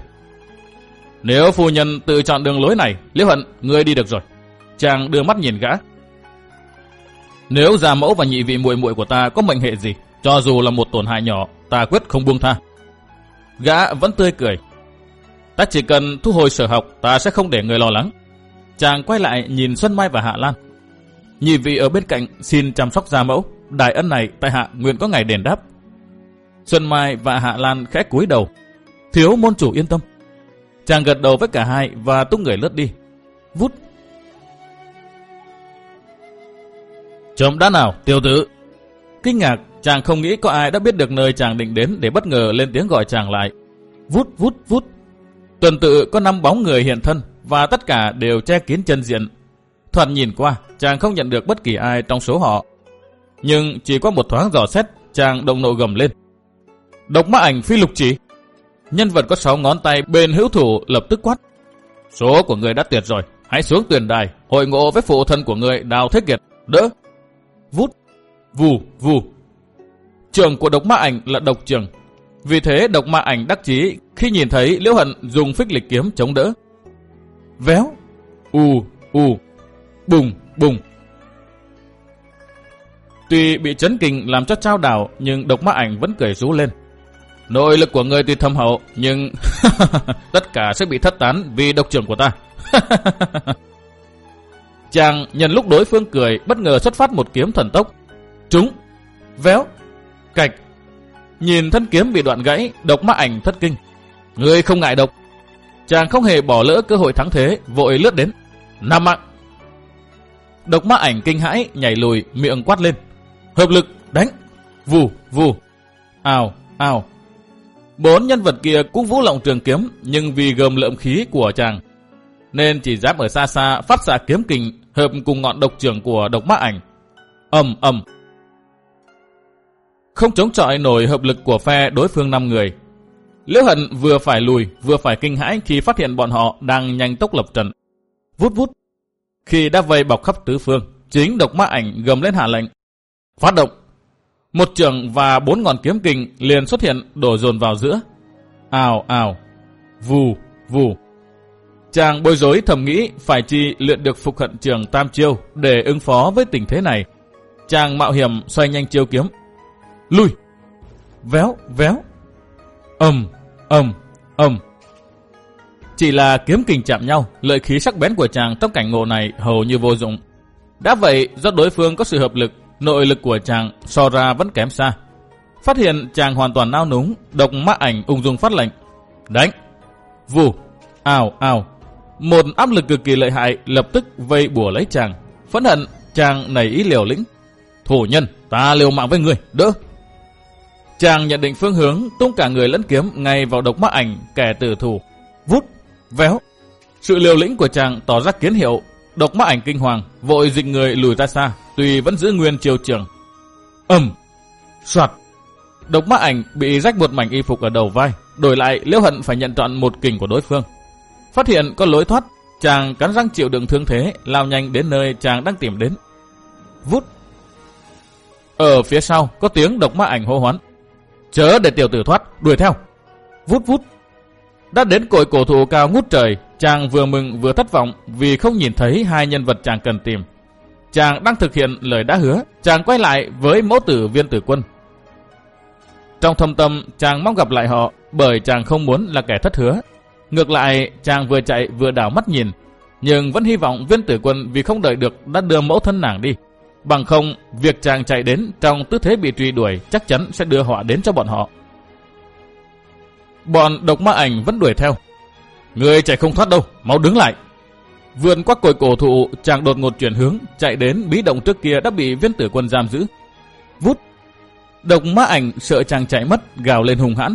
Nếu phu nhân tự chọn đường lối này, Liễu Hận, ngươi đi được rồi. Chàng đưa mắt nhìn gã. Nếu già mẫu và nhị vị muội muội của ta có mệnh hệ gì, cho dù là một tổn hại nhỏ, ta quyết không buông tha. Gã vẫn tươi cười. Ta chỉ cần thu hồi sở học, ta sẽ không để người lo lắng. Chàng quay lại nhìn Xuân Mai và Hạ Lan. Nhị vị ở bên cạnh xin chăm sóc gia mẫu. Đại ân này tại hạ nguyện có ngày đền đáp. Xuân Mai và Hạ Lan khẽ cúi đầu. Thiếu môn chủ yên tâm. Chàng gật đầu với cả hai và tung người lướt đi. Vút Chấm đã nào, tiểu tử. Kinh ngạc, chàng không nghĩ có ai đã biết được nơi chàng định đến để bất ngờ lên tiếng gọi chàng lại. Vút vút vút. Tuần tự có năm bóng người hiện thân và tất cả đều che kín chân diện. Thoạt nhìn qua, chàng không nhận được bất kỳ ai trong số họ. Nhưng chỉ qua một thoáng dò xét, chàng động nộ gầm lên. Độc mã ảnh phi lục chỉ. Nhân vật có sáu ngón tay bên hữu thủ lập tức quát. Số của người đã tuyệt rồi, hãy xuống tuyển đài, hội ngộ với phụ thân của người Đào Thế Kiệt. Đỡ, vút, vù, vù. Trường của độc ma ảnh là độc trường. Vì thế độc ma ảnh đắc chí khi nhìn thấy Liễu Hận dùng phích lịch kiếm chống đỡ. Véo, u, u, bùng, bùng. Tuy bị chấn kinh làm cho trao đảo nhưng độc ma ảnh vẫn cười rú lên. Nội lực của người tuy thâm hậu nhưng *laughs* tất cả sẽ bị thất tán vì độc trưởng của ta. *laughs* Chàng nhận lúc đối phương cười bất ngờ xuất phát một kiếm thần tốc. Trúng, véo, cạch. Nhìn thân kiếm bị đoạn gãy, độc mắt ảnh thất kinh. Người không ngại độc. Chàng không hề bỏ lỡ cơ hội thắng thế, vội lướt đến. Nam mạng. Độc mắt ảnh kinh hãi, nhảy lùi, miệng quát lên. Hợp lực, đánh. Vù, vù. Ào, ào. Bốn nhân vật kia cũng vũ lộng trường kiếm, nhưng vì gồm lượm khí của chàng, nên chỉ dám ở xa xa phát xạ kiếm kình hợp cùng ngọn độc trưởng của độc mã ảnh. ầm ầm. Không chống chọi nổi hợp lực của phe đối phương 5 người. Liễu Hận vừa phải lùi vừa phải kinh hãi khi phát hiện bọn họ đang nhanh tốc lập trận. Vút vút. Khi đã vây bọc khắp tứ phương, chính độc mã ảnh gầm lên hạ lệnh. Phát động. Một trường và bốn ngọn kiếm kình liền xuất hiện đổ dồn vào giữa. Ào ào. Vù vù. Chàng bối rối thầm nghĩ phải chi luyện được phục hận trường tam chiêu để ứng phó với tình thế này. Chàng mạo hiểm xoay nhanh chiêu kiếm. Lui! Véo, véo! ầm, ầm, ầm. Chỉ là kiếm kình chạm nhau, lợi khí sắc bén của chàng trong cảnh ngộ này hầu như vô dụng. Đã vậy, do đối phương có sự hợp lực, nội lực của chàng so ra vẫn kém xa. Phát hiện chàng hoàn toàn nao núng, độc mắt ảnh ung dung phát lệnh. Đánh! Vù! Ào, ào! Một áp lực cực kỳ lợi hại lập tức vây bùa lấy chàng. Phẫn hận, chàng nảy ý liều lĩnh. Thủ nhân, ta liều mạng với người, đỡ. Chàng nhận định phương hướng, tung cả người lẫn kiếm ngay vào độc mắt ảnh kẻ tử thủ. Vút, véo. Sự liều lĩnh của chàng tỏ ra kiến hiệu. Độc mắt ảnh kinh hoàng, vội dịch người lùi ra xa, tuy vẫn giữ nguyên chiều trường. ầm, soạt. Độc mắt ảnh bị rách một mảnh y phục ở đầu vai, đổi lại liễu hận phải nhận trọn một kình của đối phương. Phát hiện có lối thoát, chàng cắn răng chịu đựng thương thế, lao nhanh đến nơi chàng đang tìm đến. Vút. Ở phía sau có tiếng độc ma ảnh hô hoán. Chớ để tiểu tử thoát, đuổi theo. Vút vút. Đã đến cội cổ thụ cao ngút trời, chàng vừa mừng vừa thất vọng vì không nhìn thấy hai nhân vật chàng cần tìm chàng đang thực hiện lời đã hứa, chàng quay lại với mẫu tử viên tử quân. Trong thâm tâm, chàng mong gặp lại họ, bởi chàng không muốn là kẻ thất hứa. Ngược lại, chàng vừa chạy vừa đảo mắt nhìn, nhưng vẫn hy vọng viên tử quân vì không đợi được đã đưa mẫu thân nàng đi. Bằng không, việc chàng chạy đến trong tư thế bị truy đuổi chắc chắn sẽ đưa họa đến cho bọn họ. Bọn độc ma ảnh vẫn đuổi theo. Người chạy không thoát đâu, mau đứng lại vườn qua cội cổ thụ, chàng đột ngột chuyển hướng, chạy đến bí động trước kia đã bị viên tử quân giam giữ. Vút! Độc mã ảnh sợ chàng chạy mất, gào lên hùng hãn.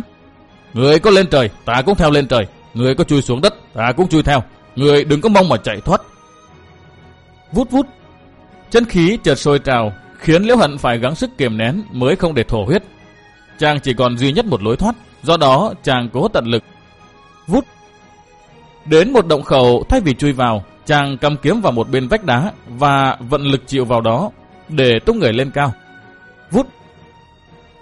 Người có lên trời, ta cũng theo lên trời. Người có chui xuống đất, ta cũng chui theo. Người đừng có mong mà chạy thoát. Vút vút! Chân khí chợt sôi trào, khiến Liễu Hận phải gắng sức kiềm nén mới không để thổ huyết. Chàng chỉ còn duy nhất một lối thoát, do đó chàng cố tận lực. Vút! Đến một động khẩu thay vì chui vào, chàng cầm kiếm vào một bên vách đá và vận lực chịu vào đó để tung người lên cao. Vút!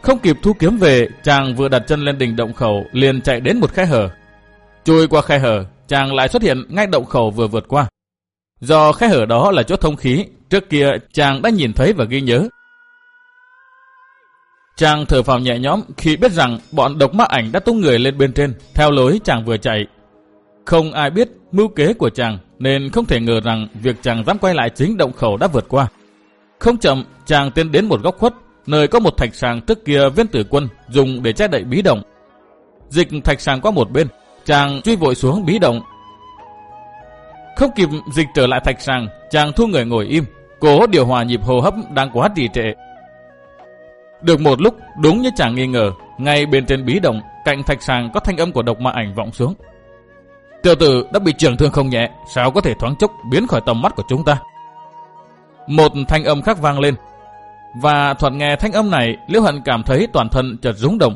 Không kịp thu kiếm về, chàng vừa đặt chân lên đỉnh động khẩu liền chạy đến một khe hở. Chui qua khe hở, chàng lại xuất hiện ngay động khẩu vừa vượt qua. Do khe hở đó là chỗ thông khí, trước kia chàng đã nhìn thấy và ghi nhớ. Chàng thở phào nhẹ nhõm khi biết rằng bọn độc ma ảnh đã tung người lên bên trên, theo lối chàng vừa chạy. Không ai biết mưu kế của chàng, nên không thể ngờ rằng việc chàng dám quay lại chính động khẩu đã vượt qua. Không chậm, chàng tiến đến một góc khuất, nơi có một thạch sàng trước kia viên tử quân dùng để che đậy bí động. Dịch thạch sàng qua một bên, chàng truy vội xuống bí động. Không kịp dịch trở lại thạch sàng, chàng thu người ngồi im, cố điều hòa nhịp hô hấp đang quá trì trệ. Được một lúc, đúng như chàng nghi ngờ, ngay bên trên bí động, cạnh thạch sàng có thanh âm của độc ma ảnh vọng xuống. Tiểu tử đã bị trưởng thương không nhẹ, sao có thể thoáng chốc biến khỏi tầm mắt của chúng ta? Một thanh âm khác vang lên, và thuận nghe thanh âm này, Liễu Hận cảm thấy toàn thân chợt rúng động.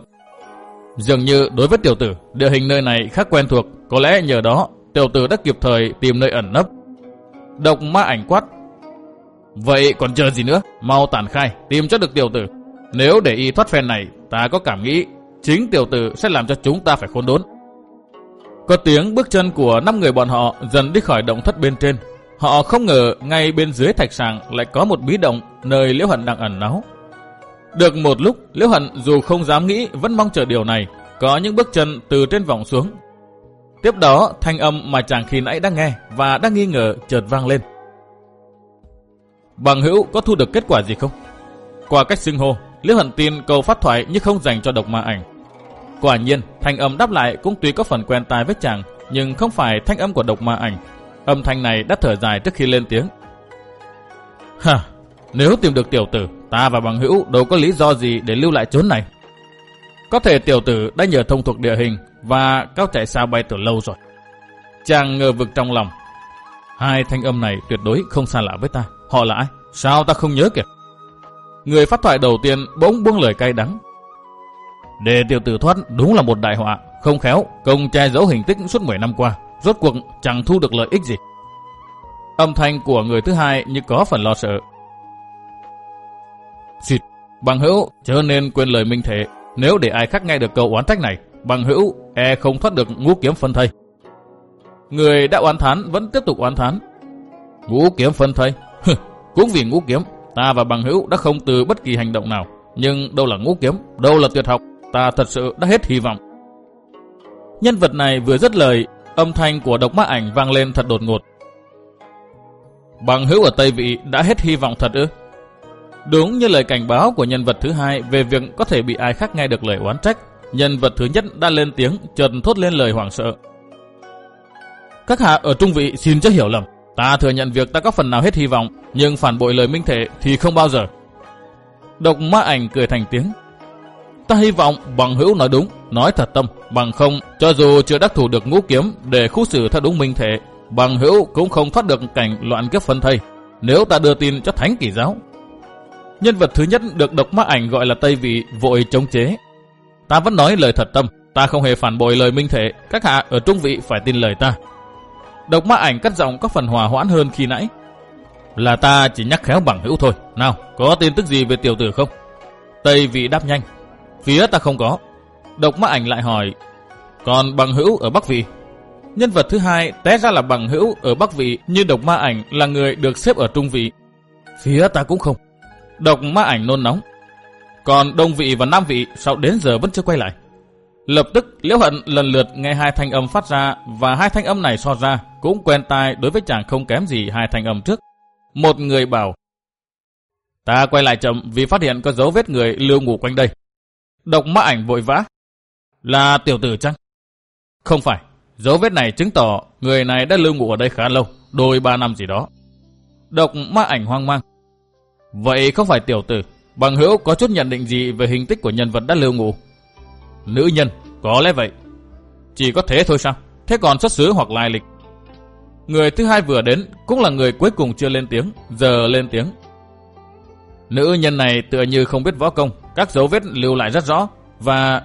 Dường như đối với tiểu tử, địa hình nơi này khá quen thuộc, có lẽ nhờ đó tiểu tử đã kịp thời tìm nơi ẩn nấp. Độc ma ảnh quát. Vậy còn chờ gì nữa, mau tản khai, tìm cho được tiểu tử. Nếu để y thoát phen này, ta có cảm nghĩ chính tiểu tử sẽ làm cho chúng ta phải khốn đốn. Có tiếng bước chân của năm người bọn họ dần đi khỏi động thất bên trên. Họ không ngờ ngay bên dưới thạch sàng lại có một bí động nơi Liễu Hận đang ẩn náu. Được một lúc, Liễu Hận dù không dám nghĩ vẫn mong chờ điều này. Có những bước chân từ trên vòng xuống. Tiếp đó, thanh âm mà chàng khi nãy đã nghe và đang nghi ngờ chợt vang lên. Bằng hữu có thu được kết quả gì không? Qua cách xưng hô, Liễu Hận tin câu phát thoại như không dành cho độc ma ảnh. Quả nhiên, thanh âm đáp lại cũng tuy có phần quen tai với chàng, nhưng không phải thanh âm của độc ma ảnh. Âm thanh này đã thở dài trước khi lên tiếng. Hả, nếu tìm được tiểu tử, ta và bằng hữu đâu có lý do gì để lưu lại chốn này. Có thể tiểu tử đã nhờ thông thuộc địa hình và cao chạy sao bay từ lâu rồi. Chàng ngờ vực trong lòng. Hai thanh âm này tuyệt đối không xa lạ với ta. Họ là ai? Sao ta không nhớ kìa? Người phát thoại đầu tiên bỗng buông lời cay đắng. Để tiểu tử thoát đúng là một đại họa. Không khéo, công che giấu hình tích suốt 10 năm qua. Rốt cuộc chẳng thu được lợi ích gì. Âm thanh của người thứ hai như có phần lo sợ. Xịt, bằng hữu, chớ nên quên lời minh thể. Nếu để ai khác nghe được câu oán trách này, bằng hữu e không thoát được ngũ kiếm phân thây. Người đã oán thán vẫn tiếp tục oán thán. Ngũ kiếm phân thây? Cũng vì ngũ kiếm, ta và bằng hữu đã không từ bất kỳ hành động nào. Nhưng đâu là ngũ kiếm, đâu là tuyệt học, ta thật sự đã hết hy vọng. Nhân vật này vừa dứt lời, âm thanh của độc ma ảnh vang lên thật đột ngột. Bằng hữu ở Tây Vị đã hết hy vọng thật ư? Đúng như lời cảnh báo của nhân vật thứ hai về việc có thể bị ai khác nghe được lời oán trách, nhân vật thứ nhất đã lên tiếng chợt thốt lên lời hoảng sợ. Các hạ ở trung vị xin cho hiểu lầm, ta thừa nhận việc ta có phần nào hết hy vọng, nhưng phản bội lời minh thể thì không bao giờ. Độc ma ảnh cười thành tiếng. Ta hy vọng bằng hữu nói đúng, nói thật tâm, bằng không, cho dù chưa đắc thủ được ngũ kiếm để khu xử theo đúng minh thể, bằng hữu cũng không thoát được cảnh loạn kiếp phân thây. Nếu ta đưa tin cho thánh kỷ giáo, Nhân vật thứ nhất được độc mắt ảnh gọi là Tây Vị vội chống chế. Ta vẫn nói lời thật tâm, ta không hề phản bội lời minh thể, các hạ ở trung vị phải tin lời ta. Độc mắt ảnh cắt giọng có phần hòa hoãn hơn khi nãy. Là ta chỉ nhắc khéo bằng hữu thôi. Nào, có tin tức gì về tiểu tử không? Tây Vị đáp nhanh. Phía ta không có. Độc ma ảnh lại hỏi. Còn bằng hữu ở Bắc Vị? Nhân vật thứ hai té ra là bằng hữu ở Bắc Vị như độc ma ảnh là người được xếp ở trung vị Phía ta cũng không. Độc ma ảnh nôn nóng. Còn đông vị và nam vị sau đến giờ vẫn chưa quay lại. Lập tức, Liễu Hận lần lượt nghe hai thanh âm phát ra và hai thanh âm này so ra cũng quen tai đối với chàng không kém gì hai thanh âm trước. Một người bảo, Ta quay lại chậm vì phát hiện có dấu vết người lưu ngủ quanh đây. Độc ma ảnh vội vã. Là tiểu tử chăng? Không phải. Dấu vết này chứng tỏ người này đã lưu ngụ ở đây khá lâu, đôi ba năm gì đó. Độc ma ảnh hoang mang. Vậy không phải tiểu tử, bằng hữu có chút nhận định gì về hình tích của nhân vật đã lưu ngụ Nữ nhân, có lẽ vậy. Chỉ có thế thôi sao? Thế còn xuất xứ hoặc lai lịch? Người thứ hai vừa đến cũng là người cuối cùng chưa lên tiếng, giờ lên tiếng. Nữ nhân này tựa như không biết võ công, các dấu vết lưu lại rất rõ và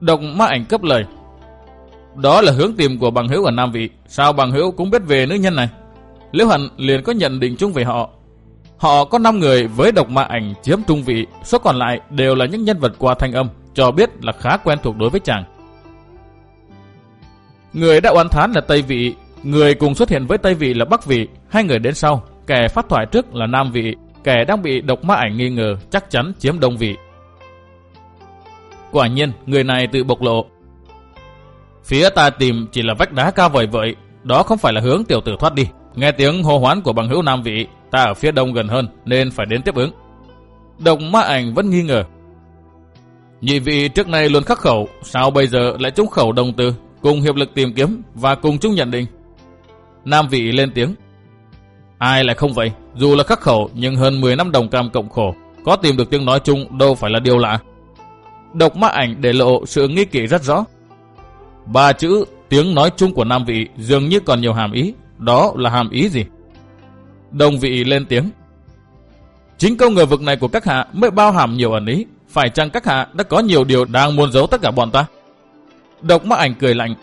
độc ma ảnh cấp lời. Đó là hướng tìm của bằng hữu ở Nam Vị, sao bằng hữu cũng biết về nữ nhân này? Liễu Hận liền có nhận định chung về họ. Họ có 5 người với độc ma ảnh chiếm trung vị, số còn lại đều là những nhân vật qua thanh âm, cho biết là khá quen thuộc đối với chàng. Người đã oán thán là Tây Vị, người cùng xuất hiện với Tây Vị là Bắc Vị, hai người đến sau, kẻ phát thoại trước là Nam Vị, kẻ đang bị độc ma ảnh nghi ngờ chắc chắn chiếm Đông Vị. Quả nhiên, người này tự bộc lộ. Phía ta tìm chỉ là vách đá cao vời vợi, đó không phải là hướng tiểu tử thoát đi. Nghe tiếng hô hoán của bằng hữu Nam Vị, ta ở phía đông gần hơn nên phải đến tiếp ứng. Độc ma ảnh vẫn nghi ngờ. Nhị vị trước nay luôn khắc khẩu, sao bây giờ lại trúng khẩu đồng từ, cùng hiệp lực tìm kiếm và cùng chung nhận định. Nam vị lên tiếng. Ai lại không vậy, dù là khắc khẩu nhưng hơn 10 năm đồng cam cộng khổ, có tìm được tiếng nói chung đâu phải là điều lạ. Độc ma ảnh để lộ sự nghi kỵ rất rõ. Ba chữ tiếng nói chung của Nam vị dường như còn nhiều hàm ý, đó là hàm ý gì? Đồng vị lên tiếng. Chính câu ngờ vực này của các hạ mới bao hàm nhiều ẩn ý, phải chăng các hạ đã có nhiều điều đang muốn giấu tất cả bọn ta? Độc mắt ảnh cười lạnh.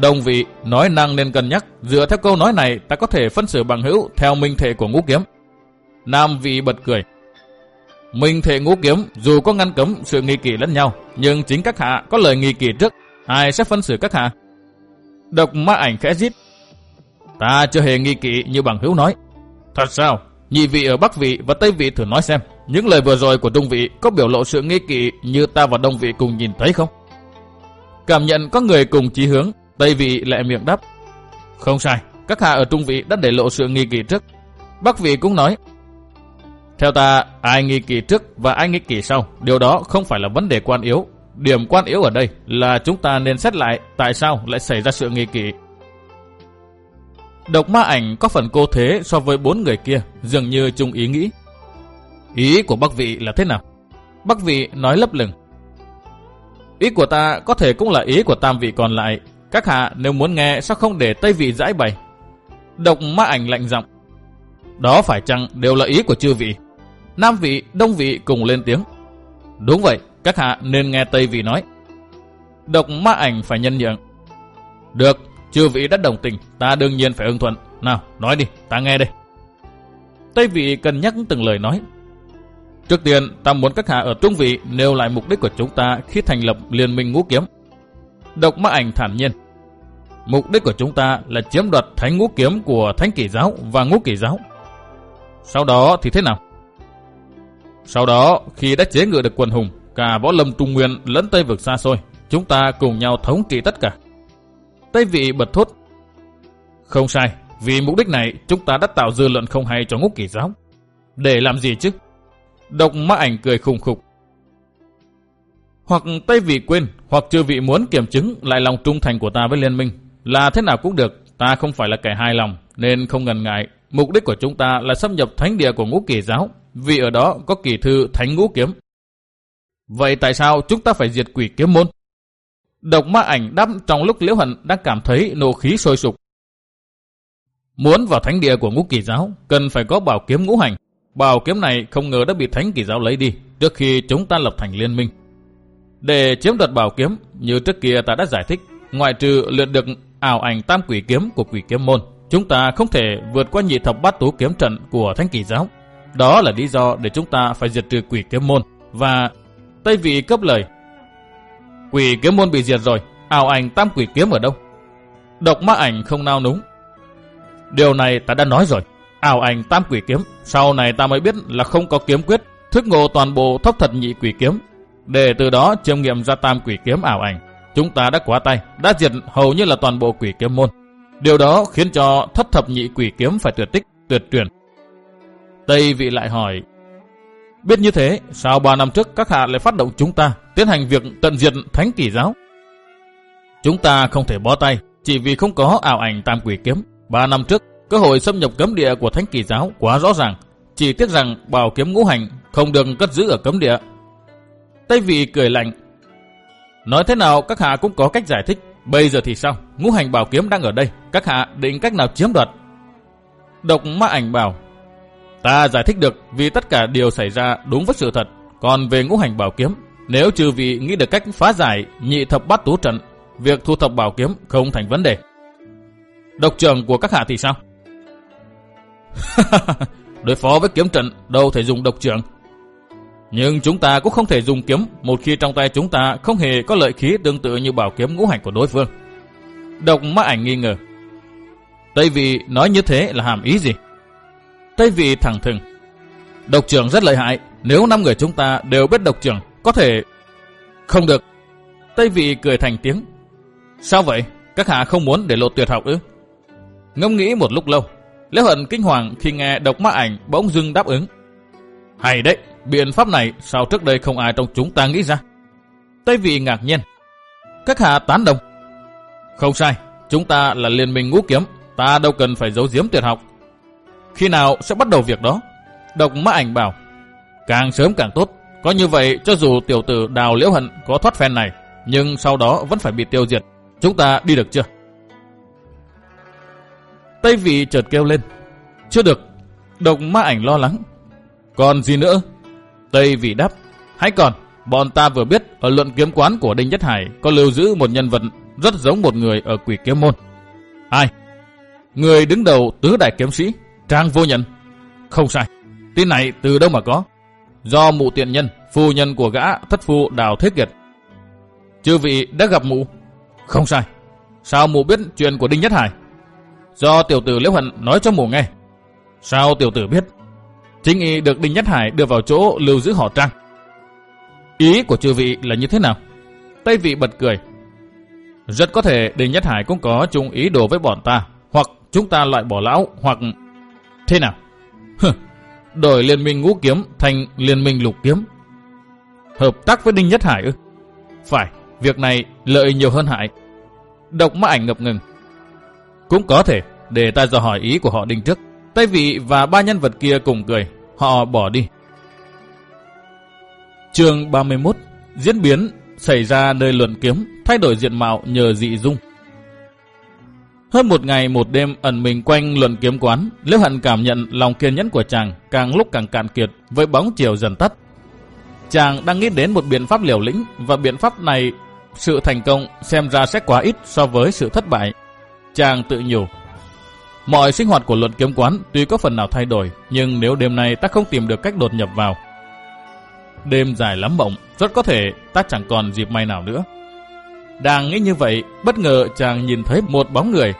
Đồng vị nói năng nên cân nhắc, dựa theo câu nói này ta có thể phân xử bằng hữu theo minh thể của ngũ kiếm. Nam vị bật cười. Minh thể ngũ kiếm dù có ngăn cấm sự nghi kỵ lẫn nhau, nhưng chính các hạ có lời nghi kỵ trước, ai sẽ phân xử các hạ? Độc ma ảnh khẽ giết. Ta chưa hề nghi kỵ như bằng hữu nói. Thật sao? Nhị vị ở Bắc vị và Tây vị thử nói xem. Những lời vừa rồi của Trung vị có biểu lộ sự nghi kỵ như ta và Đông vị cùng nhìn thấy không? Cảm nhận có người cùng chí hướng, Tây vị lẹ miệng đáp. Không sai, các hạ ở Trung vị đã để lộ sự nghi kỳ trước. Bắc vị cũng nói. Theo ta, ai nghi kỳ trước và ai nghi kỳ sau, điều đó không phải là vấn đề quan yếu. Điểm quan yếu ở đây là chúng ta nên xét lại tại sao lại xảy ra sự nghi kỳ Độc ma ảnh có phần cô thế so với bốn người kia, dường như chung ý nghĩ. Ý của bác vị là thế nào? Bác vị nói lấp lửng. Ý của ta có thể cũng là ý của tam vị còn lại. Các hạ nếu muốn nghe sao không để tây vị giải bày? Độc ma ảnh lạnh giọng. Đó phải chăng đều là ý của chư vị? Nam vị, đông vị cùng lên tiếng. Đúng vậy, các hạ nên nghe tây vị nói. Độc ma ảnh phải nhân nhượng. Được, chư vị đã đồng tình, ta đương nhiên phải ưng thuận. Nào, nói đi, ta nghe đây. Tây vị cần nhắc từng lời nói. Trước tiên, ta muốn các hạ ở trung vị nêu lại mục đích của chúng ta khi thành lập liên minh ngũ kiếm. Độc ma ảnh thản nhiên. Mục đích của chúng ta là chiếm đoạt thánh ngũ kiếm của thánh kỷ giáo và ngũ kỷ giáo. Sau đó thì thế nào? Sau đó, khi đã chế ngự được quần hùng, cả võ lâm trung nguyên lẫn Tây vực xa xôi, chúng ta cùng nhau thống trị tất cả. Tây vị bật thốt. Không sai, vì mục đích này chúng ta đã tạo dư luận không hay cho ngũ kỷ giáo. Để làm gì chứ? Độc ma ảnh cười khùng khục. Hoặc Tây vị quên, hoặc chưa vị muốn kiểm chứng lại lòng trung thành của ta với liên minh. Là thế nào cũng được, ta không phải là kẻ hài lòng, nên không ngần ngại. Mục đích của chúng ta là xâm nhập thánh địa của ngũ kỳ giáo, vì ở đó có kỳ thư thánh ngũ kiếm. Vậy tại sao chúng ta phải diệt quỷ kiếm môn? Độc ma ảnh đáp trong lúc Liễu Hận đang cảm thấy nộ khí sôi sục. Muốn vào thánh địa của ngũ kỳ giáo, cần phải có bảo kiếm ngũ hành. Bảo kiếm này không ngờ đã bị thánh kỳ giáo lấy đi trước khi chúng ta lập thành liên minh. Để chiếm đoạt bảo kiếm, như trước kia ta đã giải thích, ngoại trừ luyện được ảo ảnh tam quỷ kiếm của quỷ kiếm môn, chúng ta không thể vượt qua nhị thập bát tú kiếm trận của thánh kỳ giáo. Đó là lý do để chúng ta phải diệt trừ quỷ kiếm môn và Tây vị cấp lời Quỷ kiếm môn bị diệt rồi, ảo ảnh tam quỷ kiếm ở đâu? Độc ma ảnh không nao núng. Điều này ta đã nói rồi. Ảo ảnh tam quỷ kiếm, sau này ta mới biết là không có kiếm quyết, thức ngộ toàn bộ thốc thật nhị quỷ kiếm. Để từ đó chiêm nghiệm ra tam quỷ kiếm ảo ảnh, chúng ta đã quá tay, đã diệt hầu như là toàn bộ quỷ kiếm môn. Điều đó khiến cho thất thập nhị quỷ kiếm phải tuyệt tích, tuyệt truyền. Tây vị lại hỏi, biết như thế, sao ba năm trước các hạ lại phát động chúng ta tiến hành việc tận diệt thánh kỷ giáo? Chúng ta không thể bó tay, chỉ vì không có ảo ảnh tam quỷ kiếm. Ba năm trước, cơ hội xâm nhập cấm địa của thánh kỳ giáo quá rõ ràng. Chỉ tiếc rằng bảo kiếm ngũ hành không được cất giữ ở cấm địa. Tây vị cười lạnh. Nói thế nào các hạ cũng có cách giải thích. Bây giờ thì sao? Ngũ hành bảo kiếm đang ở đây. Các hạ định cách nào chiếm đoạt? Độc ma ảnh bảo. Ta giải thích được vì tất cả điều xảy ra đúng với sự thật. Còn về ngũ hành bảo kiếm, nếu trừ vị nghĩ được cách phá giải nhị thập bát tú trận việc thu thập bảo kiếm không thành vấn đề. Độc trưởng của các hạ thì sao? *laughs* Đối phó với kiếm trận đâu thể dùng độc trưởng. Nhưng chúng ta cũng không thể dùng kiếm một khi trong tay chúng ta không hề có lợi khí tương tự như bảo kiếm ngũ hành của đối phương. Độc mắt ảnh nghi ngờ. Tây vị nói như thế là hàm ý gì? Tây vị thẳng thừng. Độc trưởng rất lợi hại. Nếu năm người chúng ta đều biết độc trưởng, có thể... Không được. Tây vị cười thành tiếng. Sao vậy? Các hạ không muốn để lộ tuyệt học ư? Ngâm nghĩ một lúc lâu, Lễ Hận kinh hoàng khi nghe độc ma ảnh bỗng dưng đáp ứng. Hay đấy, biện pháp này sao trước đây không ai trong chúng ta nghĩ ra? Tây vị ngạc nhiên. Các hạ tán đồng. Không sai, chúng ta là liên minh ngũ kiếm, ta đâu cần phải giấu giếm tuyệt học. Khi nào sẽ bắt đầu việc đó? Độc mã ảnh bảo, càng sớm càng tốt. Có như vậy, cho dù tiểu tử đào liễu hận có thoát phen này, nhưng sau đó vẫn phải bị tiêu diệt. Chúng ta đi được chưa? Tây vị chợt kêu lên. Chưa được. Độc ma ảnh lo lắng. Còn gì nữa? Tây vị đáp. Hãy còn, bọn ta vừa biết ở luận kiếm quán của Đinh Nhất Hải có lưu giữ một nhân vật rất giống một người ở quỷ kiếm môn. Ai? Người đứng đầu tứ đại kiếm sĩ, Trang Vô Nhân. Không sai. Tin này từ đâu mà có? Do mụ tiện nhân, phu nhân của gã thất phu Đào Thế Kiệt. Chư vị đã gặp mụ. Không sai. Sao mụ biết chuyện của Đinh Nhất Hải? Do tiểu tử Liễu Hận nói cho mụ nghe. Sao tiểu tử biết? Chính y được Đinh Nhất Hải đưa vào chỗ lưu giữ họ Trang. Ý của chư vị là như thế nào? Tây vị bật cười. Rất có thể Đinh Nhất Hải cũng có chung ý đồ với bọn ta. Hoặc chúng ta loại bỏ lão, hoặc... Thế nào? Hừ, đổi liên minh ngũ kiếm thành liên minh lục kiếm. Hợp tác với Đinh Nhất Hải ư? Phải, việc này lợi nhiều hơn hại. Độc mã ảnh ngập ngừng. Cũng có thể, để ta dò hỏi ý của họ đinh trước. Tây vị và ba nhân vật kia cùng cười, họ bỏ đi. Chương 31 Diễn biến xảy ra nơi luận kiếm, thay đổi diện mạo nhờ dị dung. Hơn một ngày một đêm ẩn mình quanh luận kiếm quán, Liễu Hận cảm nhận lòng kiên nhẫn của chàng càng lúc càng cạn kiệt với bóng chiều dần tắt. Chàng đang nghĩ đến một biện pháp liều lĩnh và biện pháp này sự thành công xem ra sẽ quá ít so với sự thất bại. Chàng tự nhủ. Mọi sinh hoạt của luận kiếm quán tuy có phần nào thay đổi, nhưng nếu đêm nay ta không tìm được cách đột nhập vào. Đêm dài lắm mộng, rất có thể ta chẳng còn dịp may nào nữa. Đang nghĩ như vậy, bất ngờ chàng nhìn thấy một bóng người.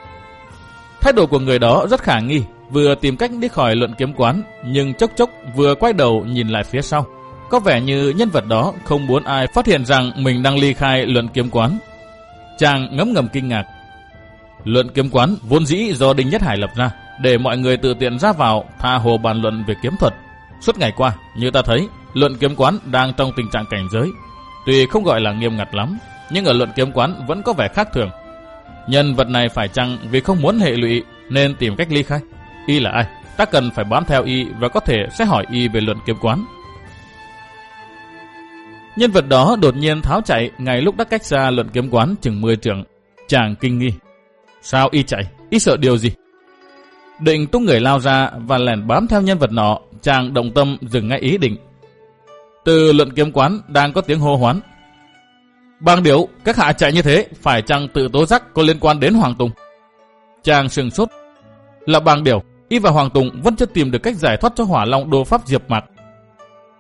Thái độ của người đó rất khả nghi, vừa tìm cách đi khỏi luận kiếm quán, nhưng chốc chốc vừa quay đầu nhìn lại phía sau. Có vẻ như nhân vật đó không muốn ai phát hiện rằng mình đang ly khai luận kiếm quán. Chàng ngấm ngầm kinh ngạc. Luận kiếm quán vốn dĩ do Đinh Nhất Hải lập ra, để mọi người tự tiện ra vào tha hồ bàn luận về kiếm thuật. Suốt ngày qua, như ta thấy, luận kiếm quán đang trong tình trạng cảnh giới. Tuy không gọi là nghiêm ngặt lắm, nhưng ở luận kiếm quán vẫn có vẻ khác thường. Nhân vật này phải chăng vì không muốn hệ lụy nên tìm cách ly khai? Y là ai? Ta cần phải bám theo Y và có thể sẽ hỏi Y về luận kiếm quán. Nhân vật đó đột nhiên tháo chạy ngay lúc đã cách xa luận kiếm quán chừng 10 trượng. Chàng kinh nghi. Sao y chạy? Y sợ điều gì? Định tung người lao ra và lẻn bám theo nhân vật nọ, chàng động tâm dừng ngay ý định. Từ luận kiếm quán đang có tiếng hô hoán. Bang điệu, các hạ chạy như thế, phải chăng tự tố giác có liên quan đến Hoàng Tùng? Chàng sừng sốt. Là bang điệu, y và Hoàng Tùng vẫn chưa tìm được cách giải thoát cho hỏa long đô pháp diệp mạc.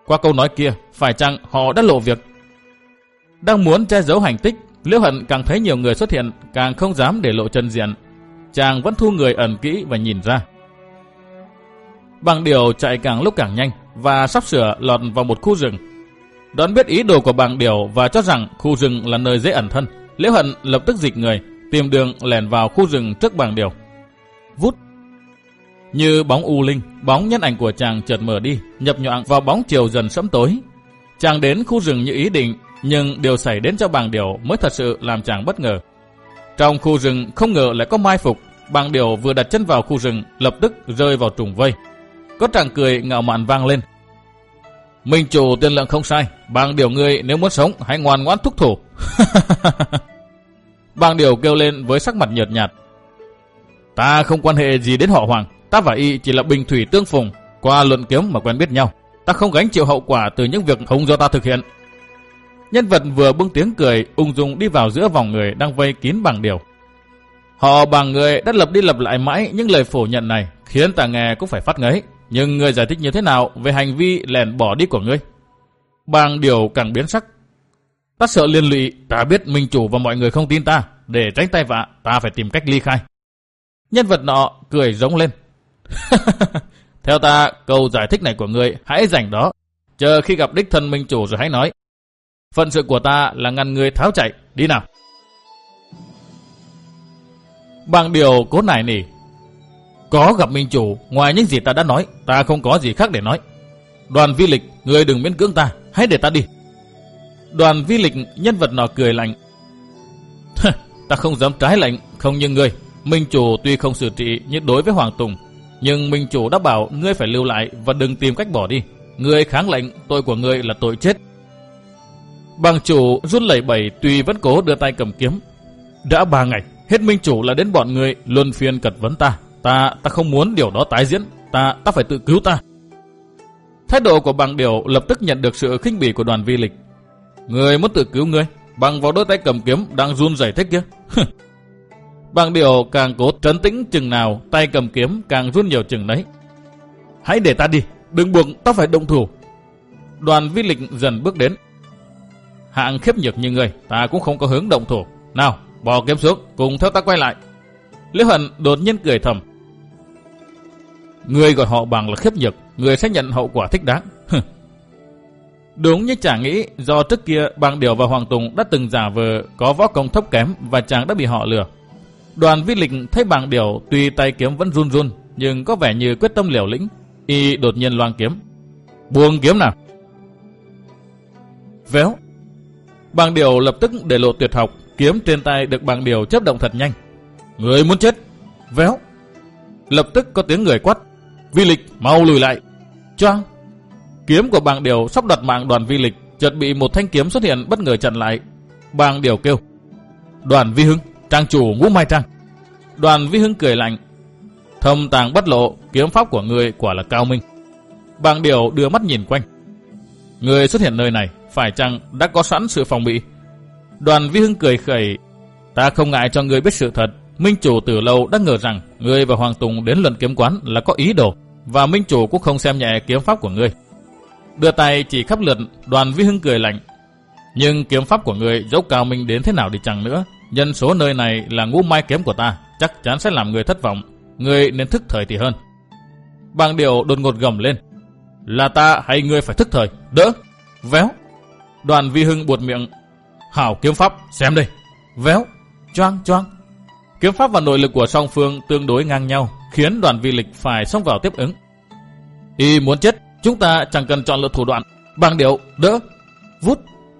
Qua câu nói kia, phải chăng họ đã lộ việc? Đang muốn che giấu hành tích, Liễu Hận càng thấy nhiều người xuất hiện, càng không dám để lộ chân diện. Chàng vẫn thu người ẩn kỹ và nhìn ra. Bằng điều chạy càng lúc càng nhanh và sắp sửa lọt vào một khu rừng. Đón biết ý đồ của bằng điều và cho rằng khu rừng là nơi dễ ẩn thân. Liễu Hận lập tức dịch người, tìm đường lẻn vào khu rừng trước bằng điều. Vút. Như bóng u linh, bóng nhân ảnh của chàng chợt mở đi, nhập nhọn vào bóng chiều dần sẫm tối. Chàng đến khu rừng như ý định, nhưng điều xảy đến cho bằng điều mới thật sự làm chàng bất ngờ. Trong khu rừng không ngờ lại có mai phục, bằng điều vừa đặt chân vào khu rừng lập tức rơi vào trùng vây. Có tràng cười ngạo mạn vang lên. Minh chủ tiên lượng không sai, bằng điều ngươi nếu muốn sống hãy ngoan ngoãn thúc thủ. *laughs* bằng điều kêu lên với sắc mặt nhợt nhạt. Ta không quan hệ gì đến họ hoàng, ta và y chỉ là bình thủy tương phùng, qua luận kiếm mà quen biết nhau. Ta không gánh chịu hậu quả từ những việc không do ta thực hiện. Nhân vật vừa bưng tiếng cười, ung dung đi vào giữa vòng người đang vây kín bằng điều. Họ bằng người đã lập đi lập lại mãi những lời phủ nhận này, khiến ta nghe cũng phải phát ngấy. Nhưng người giải thích như thế nào về hành vi lèn bỏ đi của ngươi? Bằng điều càng biến sắc. Ta sợ liên lụy, ta biết minh chủ và mọi người không tin ta. Để tránh tay vạ, ta phải tìm cách ly khai. Nhân vật nọ cười giống lên. *laughs* Theo ta, câu giải thích này của ngươi hãy dành đó. Chờ khi gặp đích thân minh chủ rồi hãy nói. Phận sự của ta là ngăn người tháo chạy, đi nào. Bằng điều cố nải nỉ. Có gặp minh chủ, ngoài những gì ta đã nói, ta không có gì khác để nói. Đoàn vi lịch, người đừng miễn cưỡng ta, hãy để ta đi. Đoàn vi lịch, nhân vật nọ cười lạnh. ta không dám trái lệnh, không như ngươi. Minh chủ tuy không xử trị như đối với Hoàng Tùng, nhưng Minh chủ đã bảo ngươi phải lưu lại và đừng tìm cách bỏ đi. Ngươi kháng lệnh, tội của ngươi là tội chết bàng chủ run lẩy bẩy tuy vẫn cố đưa tay cầm kiếm. Đã ba ngày, hết minh chủ là đến bọn người luân phiên cật vấn ta. Ta, ta không muốn điều đó tái diễn. Ta, ta phải tự cứu ta. Thái độ của bằng điều lập tức nhận được sự khinh bỉ của đoàn vi lịch. Người muốn tự cứu người, bằng vào đôi tay cầm kiếm đang run rẩy thế kia. bằng điều càng cố trấn tĩnh chừng nào, tay cầm kiếm càng run nhiều chừng đấy. Hãy để ta đi, đừng buộc ta phải động thủ. Đoàn vi lịch dần bước đến, Hạng khiếp nhược như người, ta cũng không có hướng động thủ. Nào, bỏ kiếm xuống, cùng theo ta quay lại. Liễu Hận đột nhiên cười thầm. Người gọi họ bằng là khiếp nhược, người sẽ nhận hậu quả thích đáng. Đúng như chàng nghĩ, do trước kia bằng điều và Hoàng Tùng đã từng giả vờ có võ công thấp kém và chàng đã bị họ lừa. Đoàn vi lịch thấy bằng điều tuy tay kiếm vẫn run run, nhưng có vẻ như quyết tâm liều lĩnh. Y đột nhiên loan kiếm. Buông kiếm nào. Véo, Bàng điều lập tức để lộ tuyệt học, kiếm trên tay được bàng điều chấp động thật nhanh. Người muốn chết. Véo. Lập tức có tiếng người quát. Vi lịch, mau lùi lại. Choang. Kiếm của bàng điều sắp đặt mạng đoàn vi lịch, chợt bị một thanh kiếm xuất hiện bất ngờ chặn lại. Bàng điều kêu. Đoàn vi hưng, trang chủ ngũ mai trang. Đoàn vi hưng cười lạnh. Thâm tàng bất lộ, kiếm pháp của người quả là cao minh. Bàng điều đưa mắt nhìn quanh. Người xuất hiện nơi này phải chăng đã có sẵn sự phòng bị? Đoàn vi hưng cười khẩy, ta không ngại cho người biết sự thật. Minh chủ từ lâu đã ngờ rằng người và Hoàng Tùng đến luận kiếm quán là có ý đồ, và Minh chủ cũng không xem nhẹ kiếm pháp của ngươi. Đưa tay chỉ khắp lượt, đoàn vi hưng cười lạnh. Nhưng kiếm pháp của người dẫu cao minh đến thế nào đi chăng nữa, nhân số nơi này là ngũ mai kiếm của ta, chắc chắn sẽ làm người thất vọng. Người nên thức thời thì hơn. Bàng điều đột ngột gầm lên. Là ta hay ngươi phải thức thời, đỡ, véo. Đoàn vi hưng buột miệng. Hảo kiếm pháp, xem đây. Véo, choang choang. Kiếm pháp và nội lực của song phương tương đối ngang nhau, khiến đoàn vi lịch phải xông vào tiếp ứng. Y muốn chết, chúng ta chẳng cần chọn lựa thủ đoạn. Bằng điệu, đỡ, vút,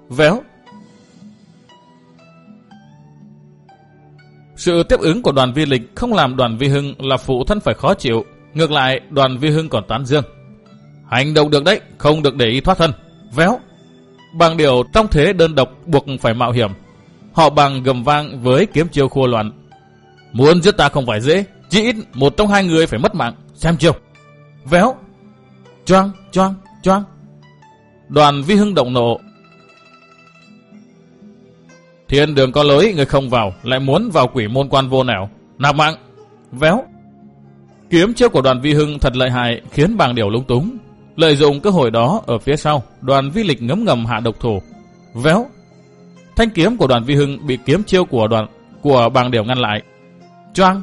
véo. Sự tiếp ứng của đoàn vi lịch không làm đoàn vi hưng là phụ thân phải khó chịu. Ngược lại, đoàn vi hưng còn tán dương. Hành động được đấy, không được để y thoát thân. Véo, Bằng điều trong thế đơn độc buộc phải mạo hiểm. Họ bằng gầm vang với kiếm chiêu khua loạn. Muốn giết ta không phải dễ, chỉ ít một trong hai người phải mất mạng. Xem chiêu. Véo. Choang, choang, choang. Đoàn vi hưng động nộ. Thiên đường có lối, người không vào, lại muốn vào quỷ môn quan vô nẻo. Nạp mạng. Véo. Kiếm chiêu của đoàn vi hưng thật lợi hại khiến bàng điều lung túng. Lợi dụng cơ hội đó ở phía sau, đoàn vi lịch ngấm ngầm hạ độc thủ. Véo! Thanh kiếm của đoàn vi hưng bị kiếm chiêu của đoàn của bàng điểu ngăn lại. Choang!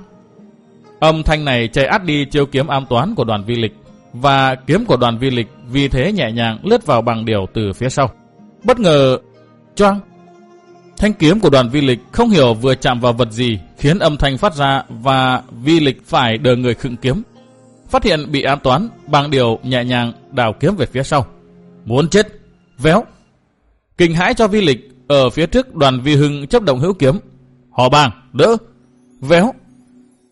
Âm thanh này chạy át đi chiêu kiếm am toán của đoàn vi lịch. và kiếm của đoàn vi lịch vì thế nhẹ nhàng lướt vào bằng điều từ phía sau. Bất ngờ, choang! Thanh kiếm của đoàn vi lịch không hiểu vừa chạm vào vật gì khiến âm thanh phát ra và vi lịch phải đờ người khựng kiếm. Phát hiện bị ám toán, bằng điều nhẹ nhàng đào kiếm về phía sau. Muốn chết! Véo! Kinh hãi cho vi lịch, ở phía trước đoàn vi hưng chấp động hữu kiếm. Họ bàng, đỡ! Véo!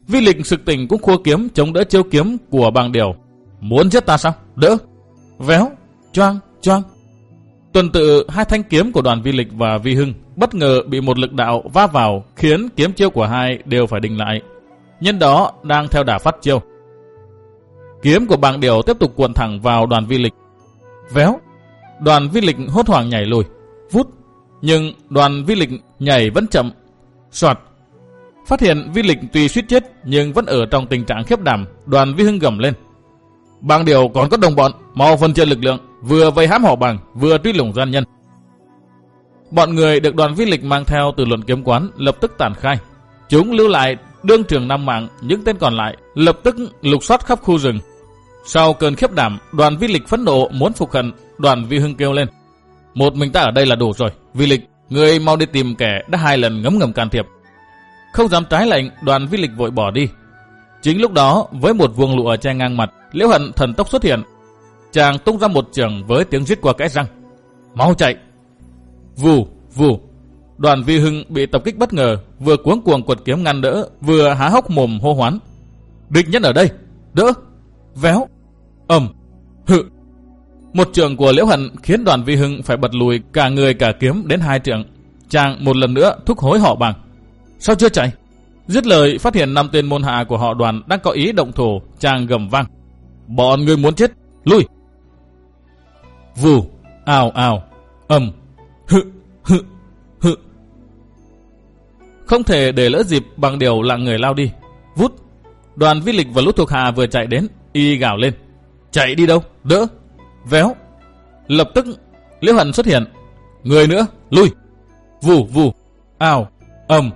Vi lịch sực tỉnh cũng khua kiếm chống đỡ chiêu kiếm của bằng điều. Muốn giết ta sao? Đỡ! Véo! Choang! Choang! Tuần tự hai thanh kiếm của đoàn vi lịch và vi hưng bất ngờ bị một lực đạo va vào khiến kiếm chiêu của hai đều phải đình lại. Nhân đó đang theo đà phát chiêu. Kiếm của bàng điều tiếp tục cuộn thẳng vào đoàn vi lịch. Véo! Đoàn vi lịch hốt hoảng nhảy lùi. Vút! Nhưng đoàn vi lịch nhảy vẫn chậm. Soạt! Phát hiện vi lịch tuy suýt chết nhưng vẫn ở trong tình trạng khiếp đảm, đoàn vi hưng gầm lên. Bàng điều còn có đồng bọn, mau phân chia lực lượng, vừa vây hãm họ bằng, vừa truy lùng gian nhân. Bọn người được đoàn vi lịch mang theo từ luận kiếm quán lập tức tản khai. Chúng lưu lại đương trường năm mạng, những tên còn lại lập tức lục soát khắp khu rừng. Sau cơn khiếp đảm, đoàn vi lịch phẫn nộ muốn phục hận, đoàn vi hưng kêu lên. Một mình ta ở đây là đủ rồi, vi lịch, người mau đi tìm kẻ đã hai lần ngấm ngầm can thiệp. Không dám trái lệnh, đoàn vi lịch vội bỏ đi. Chính lúc đó, với một vuông lụa che ngang mặt, liễu hận thần tốc xuất hiện. Chàng tung ra một trường với tiếng rít qua kẽ răng. Mau chạy! Vù, vù. Đoàn vi hưng bị tập kích bất ngờ, vừa cuống cuồng quật kiếm ngăn đỡ, vừa há hốc mồm hô hoán. Địch nhân ở đây, đỡ, véo, ầm, hự. Một trường của liễu hận khiến đoàn vi hưng phải bật lùi cả người cả kiếm đến hai trường. Chàng một lần nữa thúc hối họ bằng. Sao chưa chạy? Dứt lời phát hiện năm tên môn hạ của họ đoàn đang có ý động thủ, chàng gầm vang. Bọn người muốn chết, lui. Vù, ào ào, ầm, hự, hự, hự. Không thể để lỡ dịp bằng điều lặng người lao đi. Vút, đoàn vi lịch và lũ thuộc hạ vừa chạy đến, y gào lên. Chạy đi đâu, đỡ, véo. Lập tức, liễu hận xuất hiện. Người nữa, lui. Vù, vù, ào, ầm,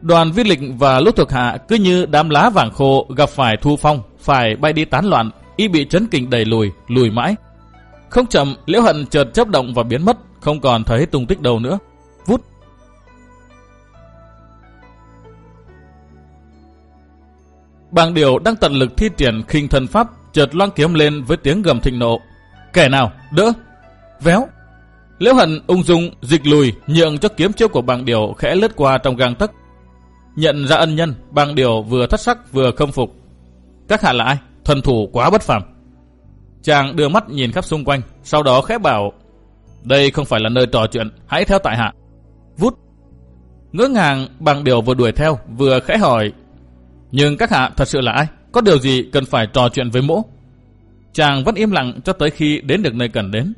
Đoàn vi lịch và lúc thuộc hạ cứ như đám lá vàng khô gặp phải thu phong, phải bay đi tán loạn, y bị chấn kinh đẩy lùi, lùi mãi. Không chậm, liễu hận chợt chấp động và biến mất, không còn thấy tung tích đâu nữa. Vút. Bàng điều đang tận lực thi triển khinh thần pháp, chợt loan kiếm lên với tiếng gầm thịnh nộ. Kẻ nào, đỡ, véo. Liễu hận ung dung dịch lùi, nhượng cho kiếm chiêu của bàng điều khẽ lướt qua trong gang tấc, Nhận ra ân nhân, bằng điều vừa thất sắc vừa khâm phục. Các hạ là ai? thần thủ quá bất phàm. Chàng đưa mắt nhìn khắp xung quanh, sau đó khẽ bảo, đây không phải là nơi trò chuyện, hãy theo tại hạ. Vút. Ngỡ ngàng, bằng điều vừa đuổi theo, vừa khẽ hỏi, nhưng các hạ thật sự là ai? Có điều gì cần phải trò chuyện với mỗ? Chàng vẫn im lặng cho tới khi đến được nơi cần đến.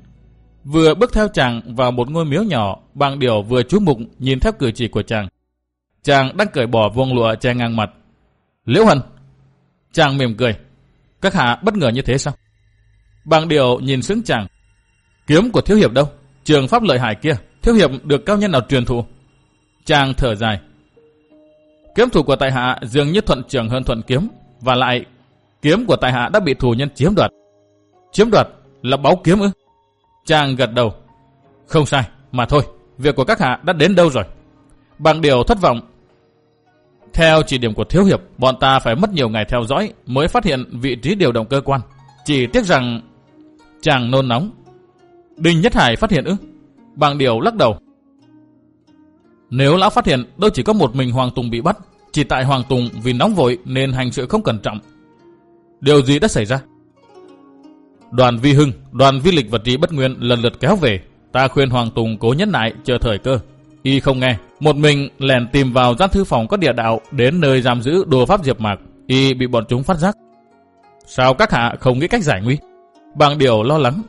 Vừa bước theo chàng vào một ngôi miếu nhỏ, bằng điều vừa chú mục nhìn theo cử chỉ của chàng. Chàng đang cởi bỏ vuông lụa che ngang mặt. Liễu Hân. Chàng mỉm cười. Các hạ bất ngờ như thế sao? Bằng điều nhìn xứng chàng. Kiếm của thiếu hiệp đâu? Trường pháp lợi hại kia. Thiếu hiệp được cao nhân nào truyền thụ? Chàng thở dài. Kiếm thủ của tại hạ dường như thuận trường hơn thuận kiếm. Và lại, kiếm của tại hạ đã bị thù nhân chiếm đoạt. Chiếm đoạt là báu kiếm ư? Chàng gật đầu. Không sai, mà thôi, việc của các hạ đã đến đâu rồi? Bằng điều thất vọng, theo chỉ điểm của Thiếu Hiệp, bọn ta phải mất nhiều ngày theo dõi mới phát hiện vị trí điều động cơ quan. Chỉ tiếc rằng chàng nôn nóng. Đinh Nhất Hải phát hiện ư? Bằng điều lắc đầu. Nếu lão phát hiện đâu chỉ có một mình Hoàng Tùng bị bắt, chỉ tại Hoàng Tùng vì nóng vội nên hành sự không cẩn trọng. Điều gì đã xảy ra? Đoàn Vi Hưng, đoàn Vi Lịch và Trí Bất Nguyên lần lượt kéo về. Ta khuyên Hoàng Tùng cố nhẫn nại chờ thời cơ. Y không nghe, một mình lèn tìm vào gian thư phòng có địa đạo đến nơi giam giữ đồ pháp diệp mạc. Y bị bọn chúng phát giác. Sao các hạ không nghĩ cách giải nguy? Bằng điều lo lắng.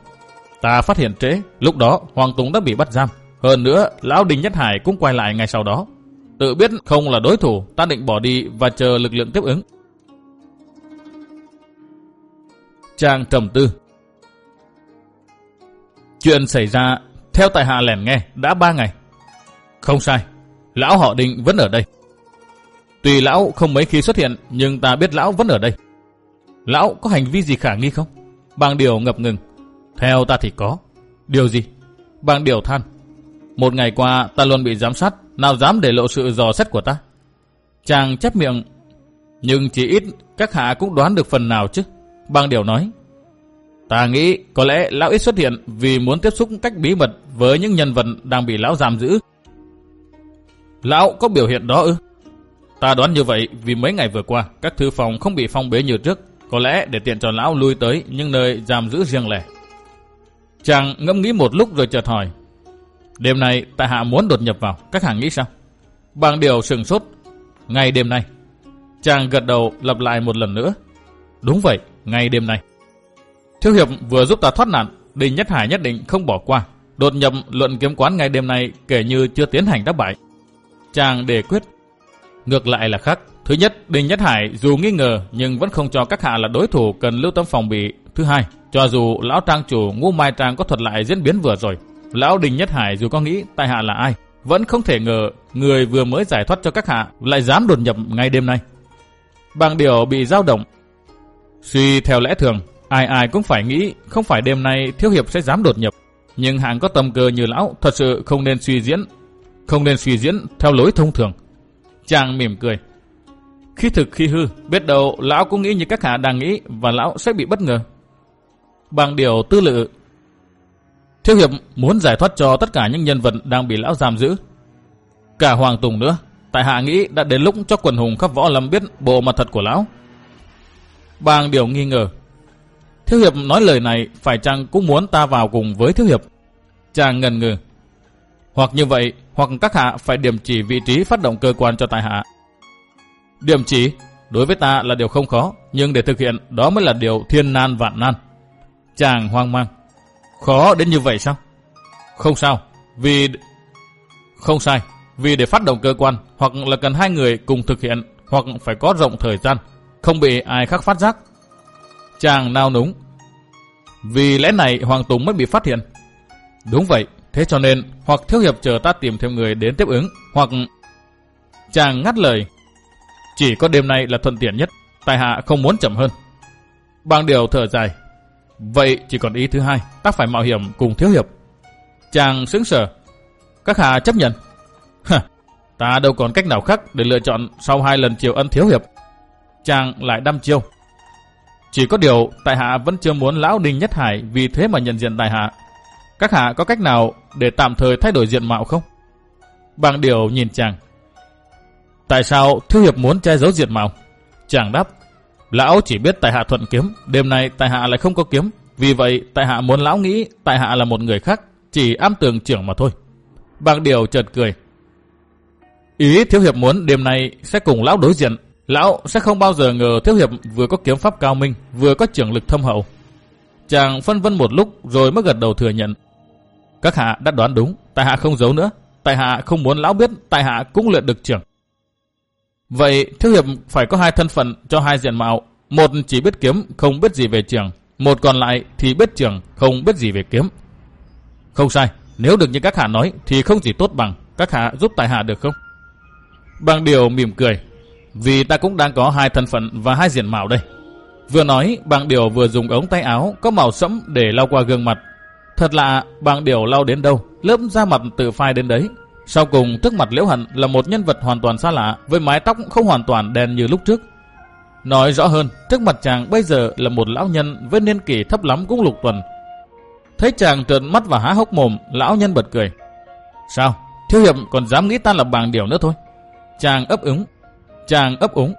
Ta phát hiện trễ, lúc đó Hoàng Tùng đã bị bắt giam. Hơn nữa, Lão Đình Nhất Hải cũng quay lại ngay sau đó. Tự biết không là đối thủ, ta định bỏ đi và chờ lực lượng tiếp ứng. Trang trầm tư Chuyện xảy ra, theo tài hạ lẻn nghe, đã ba ngày. Không sai, lão họ định vẫn ở đây. Tùy lão không mấy khi xuất hiện, nhưng ta biết lão vẫn ở đây. Lão có hành vi gì khả nghi không? Bàng Điều ngập ngừng. Theo ta thì có. Điều gì? Bàng Điều than. Một ngày qua ta luôn bị giám sát, nào dám để lộ sự dò xét của ta. Chàng chép miệng. Nhưng chỉ ít các hạ cũng đoán được phần nào chứ. Bang Điều nói. Ta nghĩ có lẽ lão ít xuất hiện vì muốn tiếp xúc cách bí mật với những nhân vật đang bị lão giam giữ. Lão có biểu hiện đó ư? Ta đoán như vậy vì mấy ngày vừa qua các thư phòng không bị phong bế như trước, có lẽ để tiện cho lão lui tới những nơi giam giữ riêng lẻ. Chàng ngẫm nghĩ một lúc rồi chợt hỏi. Đêm nay tại hạ muốn đột nhập vào, các hàng nghĩ sao? Bằng điều sừng sốt. Ngay đêm nay. Chàng gật đầu lặp lại một lần nữa. Đúng vậy, ngay đêm nay. Thiếu hiệp vừa giúp ta thoát nạn, Đinh Nhất Hải nhất định không bỏ qua. Đột nhập luận kiếm quán ngay đêm nay kể như chưa tiến hành đáp bại. Chàng đề quyết. Ngược lại là khác. Thứ nhất, Đinh Nhất Hải dù nghi ngờ nhưng vẫn không cho các hạ là đối thủ cần lưu tâm phòng bị. Thứ hai, cho dù lão trang chủ Ngũ Mai Trang có thuật lại diễn biến vừa rồi, lão đình Nhất Hải dù có nghĩ tại hạ là ai, vẫn không thể ngờ người vừa mới giải thoát cho các hạ lại dám đột nhập ngay đêm nay. Bằng điều bị dao động. Suy theo lẽ thường, ai ai cũng phải nghĩ không phải đêm nay thiếu hiệp sẽ dám đột nhập. Nhưng hạng có tâm cơ như lão thật sự không nên suy diễn, không nên suy diễn theo lối thông thường. Chàng mỉm cười. Khi thực khi hư, biết đâu lão cũng nghĩ như các hạ đang nghĩ và lão sẽ bị bất ngờ. Bằng điều tư lự, Thiếu hiệp muốn giải thoát cho tất cả những nhân vật đang bị lão giam giữ. Cả Hoàng Tùng nữa, tại hạ nghĩ đã đến lúc cho quần hùng khắp võ lâm biết bộ mặt thật của lão. Bang điều nghi ngờ. Thiếu hiệp nói lời này phải chăng cũng muốn ta vào cùng với thiếu hiệp. Chàng ngần ngừ. Hoặc như vậy, hoặc các hạ phải điểm chỉ vị trí phát động cơ quan cho tại hạ. Điểm chỉ, đối với ta là điều không khó, nhưng để thực hiện đó mới là điều thiên nan vạn nan. Chàng hoang mang. Khó đến như vậy sao? Không sao, vì... Không sai, vì để phát động cơ quan, hoặc là cần hai người cùng thực hiện, hoặc phải có rộng thời gian, không bị ai khác phát giác. Chàng nao núng. Vì lẽ này Hoàng Tùng mới bị phát hiện. Đúng vậy, thế cho nên hoặc thiếu hiệp chờ ta tìm thêm người đến tiếp ứng, hoặc... Chàng ngắt lời. Chỉ có đêm nay là thuận tiện nhất, tài hạ không muốn chậm hơn. Bằng điều thở dài, Vậy chỉ còn ý thứ hai, ta phải mạo hiểm cùng thiếu hiệp. Chàng sững sờ. Các hạ chấp nhận. Hả, ta đâu còn cách nào khác để lựa chọn sau hai lần chiều ân thiếu hiệp. Chàng lại đăm chiêu. Chỉ có điều, tại hạ vẫn chưa muốn lão đình Nhất Hải vì thế mà nhận diện tại hạ. Các hạ có cách nào để tạm thời thay đổi diện mạo không? Bằng điều nhìn chàng. Tại sao thiếu hiệp muốn che giấu diện mạo? Chàng đáp. Lão chỉ biết tại hạ thuận kiếm, đêm nay tại hạ lại không có kiếm. Vì vậy, tại hạ muốn lão nghĩ tại hạ là một người khác, chỉ am tường trưởng mà thôi. Bang điều chợt cười. Ý thiếu hiệp muốn đêm nay sẽ cùng lão đối diện. Lão sẽ không bao giờ ngờ thiếu hiệp vừa có kiếm pháp cao minh, vừa có trưởng lực thâm hậu. Chàng phân vân một lúc rồi mới gật đầu thừa nhận. Các hạ đã đoán đúng, tại hạ không giấu nữa. Tại hạ không muốn lão biết, tại hạ cũng luyện được trưởng. Vậy thiếu hiệp phải có hai thân phận cho hai diện mạo. Một chỉ biết kiếm, không biết gì về trường. Một còn lại thì biết trường, không biết gì về kiếm. Không sai, nếu được như các hạ nói thì không chỉ tốt bằng. Các hạ giúp tài hạ được không? Bằng điều mỉm cười. Vì ta cũng đang có hai thân phận và hai diện mạo đây. Vừa nói, bằng điều vừa dùng ống tay áo có màu sẫm để lau qua gương mặt. Thật lạ, bằng điều lau đến đâu, lớp da mặt tự phai đến đấy, sau cùng trước mặt Liễu Hận là một nhân vật hoàn toàn xa lạ với mái tóc không hoàn toàn đen như lúc trước. Nói rõ hơn, trước mặt chàng bây giờ là một lão nhân với niên kỷ thấp lắm cũng lục tuần. Thấy chàng trợn mắt và há hốc mồm, lão nhân bật cười. Sao? Thiếu hiệp còn dám nghĩ ta là bàng điểu nữa thôi. Chàng ấp úng. Chàng ấp úng.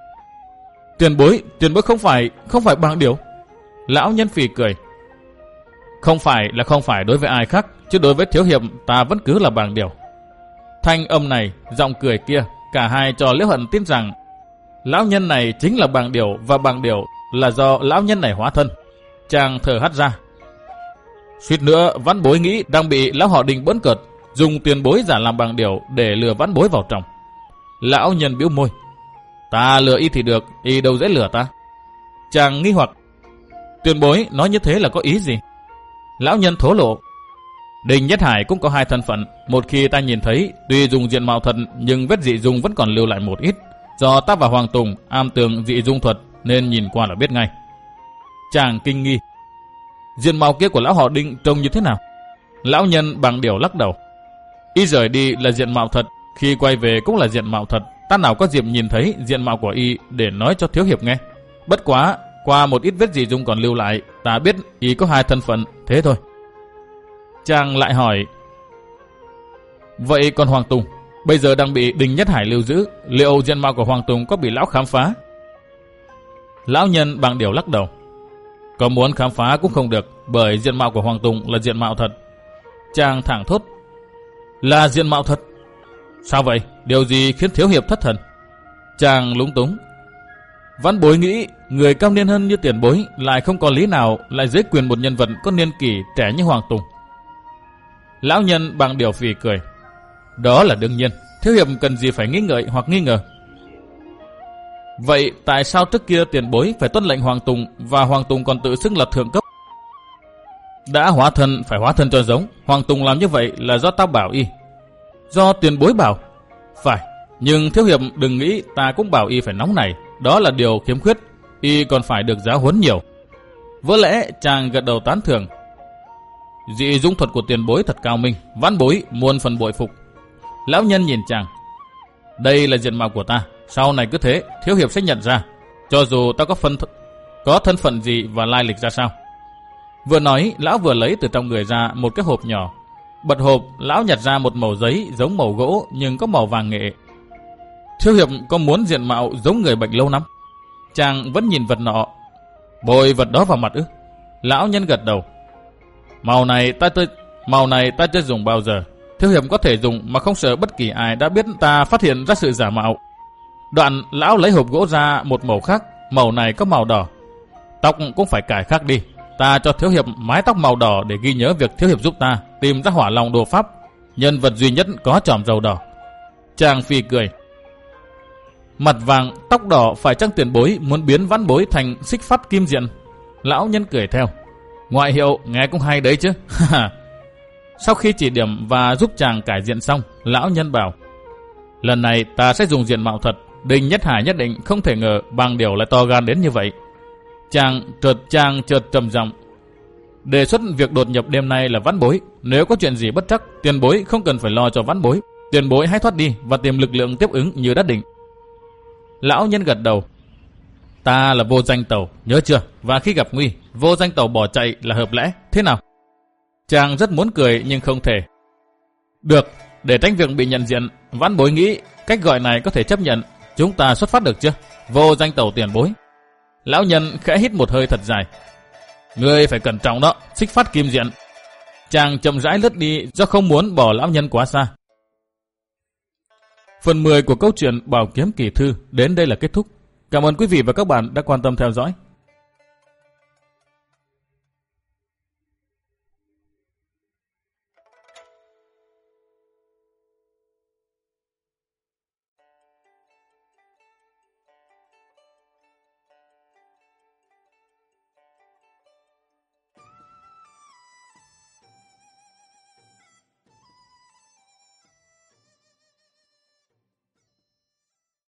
Tiền bối, tiền bối không phải, không phải bàng điều. Lão nhân phì cười. Không phải là không phải đối với ai khác, chứ đối với thiếu hiệp ta vẫn cứ là bàng điều. Thanh âm này, giọng cười kia, cả hai cho Liễu Hận tin rằng lão nhân này chính là bằng điểu và bằng điểu là do lão nhân này hóa thân. Chàng thở hắt ra. Suýt nữa, văn bối nghĩ đang bị lão họ đình bỡn cợt, dùng tiền bối giả làm bằng điểu để lừa văn bối vào trong. Lão nhân biểu môi. Ta lừa y thì được, y đâu dễ lừa ta. Chàng nghi hoặc. Tiền bối nói như thế là có ý gì? Lão nhân thố lộ. Đình Nhất Hải cũng có hai thân phận. Một khi ta nhìn thấy, tuy dùng diện mạo thật nhưng vết dị dung vẫn còn lưu lại một ít. Do ta và Hoàng Tùng am tường dị dung thuật nên nhìn qua là biết ngay. Chàng kinh nghi. Diện mạo kia của lão họ đinh trông như thế nào? Lão nhân bằng điều lắc đầu. Y rời đi là diện mạo thật, khi quay về cũng là diện mạo thật. Ta nào có dịp nhìn thấy diện mạo của Y để nói cho Thiếu Hiệp nghe. Bất quá, qua một ít vết dị dung còn lưu lại, ta biết Y có hai thân phận, thế thôi. Chàng lại hỏi, Vậy còn Hoàng Tùng, bây giờ đang bị đình Nhất Hải lưu giữ, liệu diện mạo của Hoàng Tùng có bị lão khám phá? Lão nhân bằng điều lắc đầu. Có muốn khám phá cũng không được, bởi diện mạo của Hoàng Tùng là diện mạo thật. Chàng thẳng thốt. Là diện mạo thật. Sao vậy? Điều gì khiến thiếu hiệp thất thần? Chàng lúng túng. Văn bối nghĩ người cao niên hơn như tiền bối lại không có lý nào lại dưới quyền một nhân vật có niên kỷ trẻ như Hoàng Tùng. Lão nhân bằng điều phì cười. Đó là đương nhiên. Thiếu hiệp cần gì phải nghi ngợi hoặc nghi ngờ. Vậy tại sao trước kia tiền bối phải tuân lệnh Hoàng Tùng và Hoàng Tùng còn tự xưng là thượng cấp? Đã hóa thân, phải hóa thân cho giống. Hoàng Tùng làm như vậy là do tao bảo y. Do tiền bối bảo. Phải. Nhưng thiếu hiệp đừng nghĩ ta cũng bảo y phải nóng này. Đó là điều khiếm khuyết. Y còn phải được giáo huấn nhiều. Vỡ lẽ, chàng gật đầu tán thưởng. Dị dũng thuật của tiền bối thật cao minh. văn bối muôn phần bội phục. Lão nhân nhìn chàng. Đây là diện mạo của ta. Sau này cứ thế, thiếu hiệp sẽ nhận ra. Cho dù ta có phân th có thân phận gì và lai lịch ra sao. Vừa nói, lão vừa lấy từ trong người ra một cái hộp nhỏ. Bật hộp, lão nhặt ra một màu giấy giống màu gỗ nhưng có màu vàng nghệ. Thiếu hiệp có muốn diện mạo giống người bệnh lâu năm? Chàng vẫn nhìn vật nọ. Bồi vật đó vào mặt ư? Lão nhân gật đầu. Màu này ta tôi màu này ta chưa dùng bao giờ. Thiếu hiệp có thể dùng mà không sợ bất kỳ ai đã biết ta phát hiện ra sự giả mạo. Đoạn lão lấy hộp gỗ ra một màu khác, màu này có màu đỏ. Tóc cũng phải cải khác đi. Ta cho thiếu hiệp mái tóc màu đỏ để ghi nhớ việc thiếu hiệp giúp ta tìm ra hỏa lòng đồ pháp, nhân vật duy nhất có tròm dầu đỏ. Chàng phi cười. Mặt vàng, tóc đỏ phải chăng tiền bối muốn biến vãn bối thành xích phát kim diện. Lão nhân cười theo. Ngoại hiệu nghe cũng hay đấy chứ. *laughs* Sau khi chỉ điểm và giúp chàng cải diện xong, lão nhân bảo. Lần này ta sẽ dùng diện mạo thật. Đinh Nhất Hải nhất định không thể ngờ bằng điều lại to gan đến như vậy. Chàng trượt chàng trượt trầm giọng. Đề xuất việc đột nhập đêm nay là vãn bối. Nếu có chuyện gì bất chắc, tiền bối không cần phải lo cho vãn bối. Tiền bối hãy thoát đi và tìm lực lượng tiếp ứng như đã định. Lão nhân gật đầu. Ta là vô danh tàu, nhớ chưa? Và khi gặp nguy, vô danh tàu bỏ chạy là hợp lẽ. Thế nào? Chàng rất muốn cười nhưng không thể. Được, để tránh việc bị nhận diện, vãn bối nghĩ cách gọi này có thể chấp nhận. Chúng ta xuất phát được chưa? Vô danh tàu tiền bối. Lão nhân khẽ hít một hơi thật dài. Ngươi phải cẩn trọng đó, xích phát kim diện. Chàng chậm rãi lướt đi do không muốn bỏ lão nhân quá xa. Phần 10 của câu chuyện Bảo Kiếm Kỳ Thư đến đây là kết thúc. Cảm ơn quý vị và các bạn đã quan tâm theo dõi.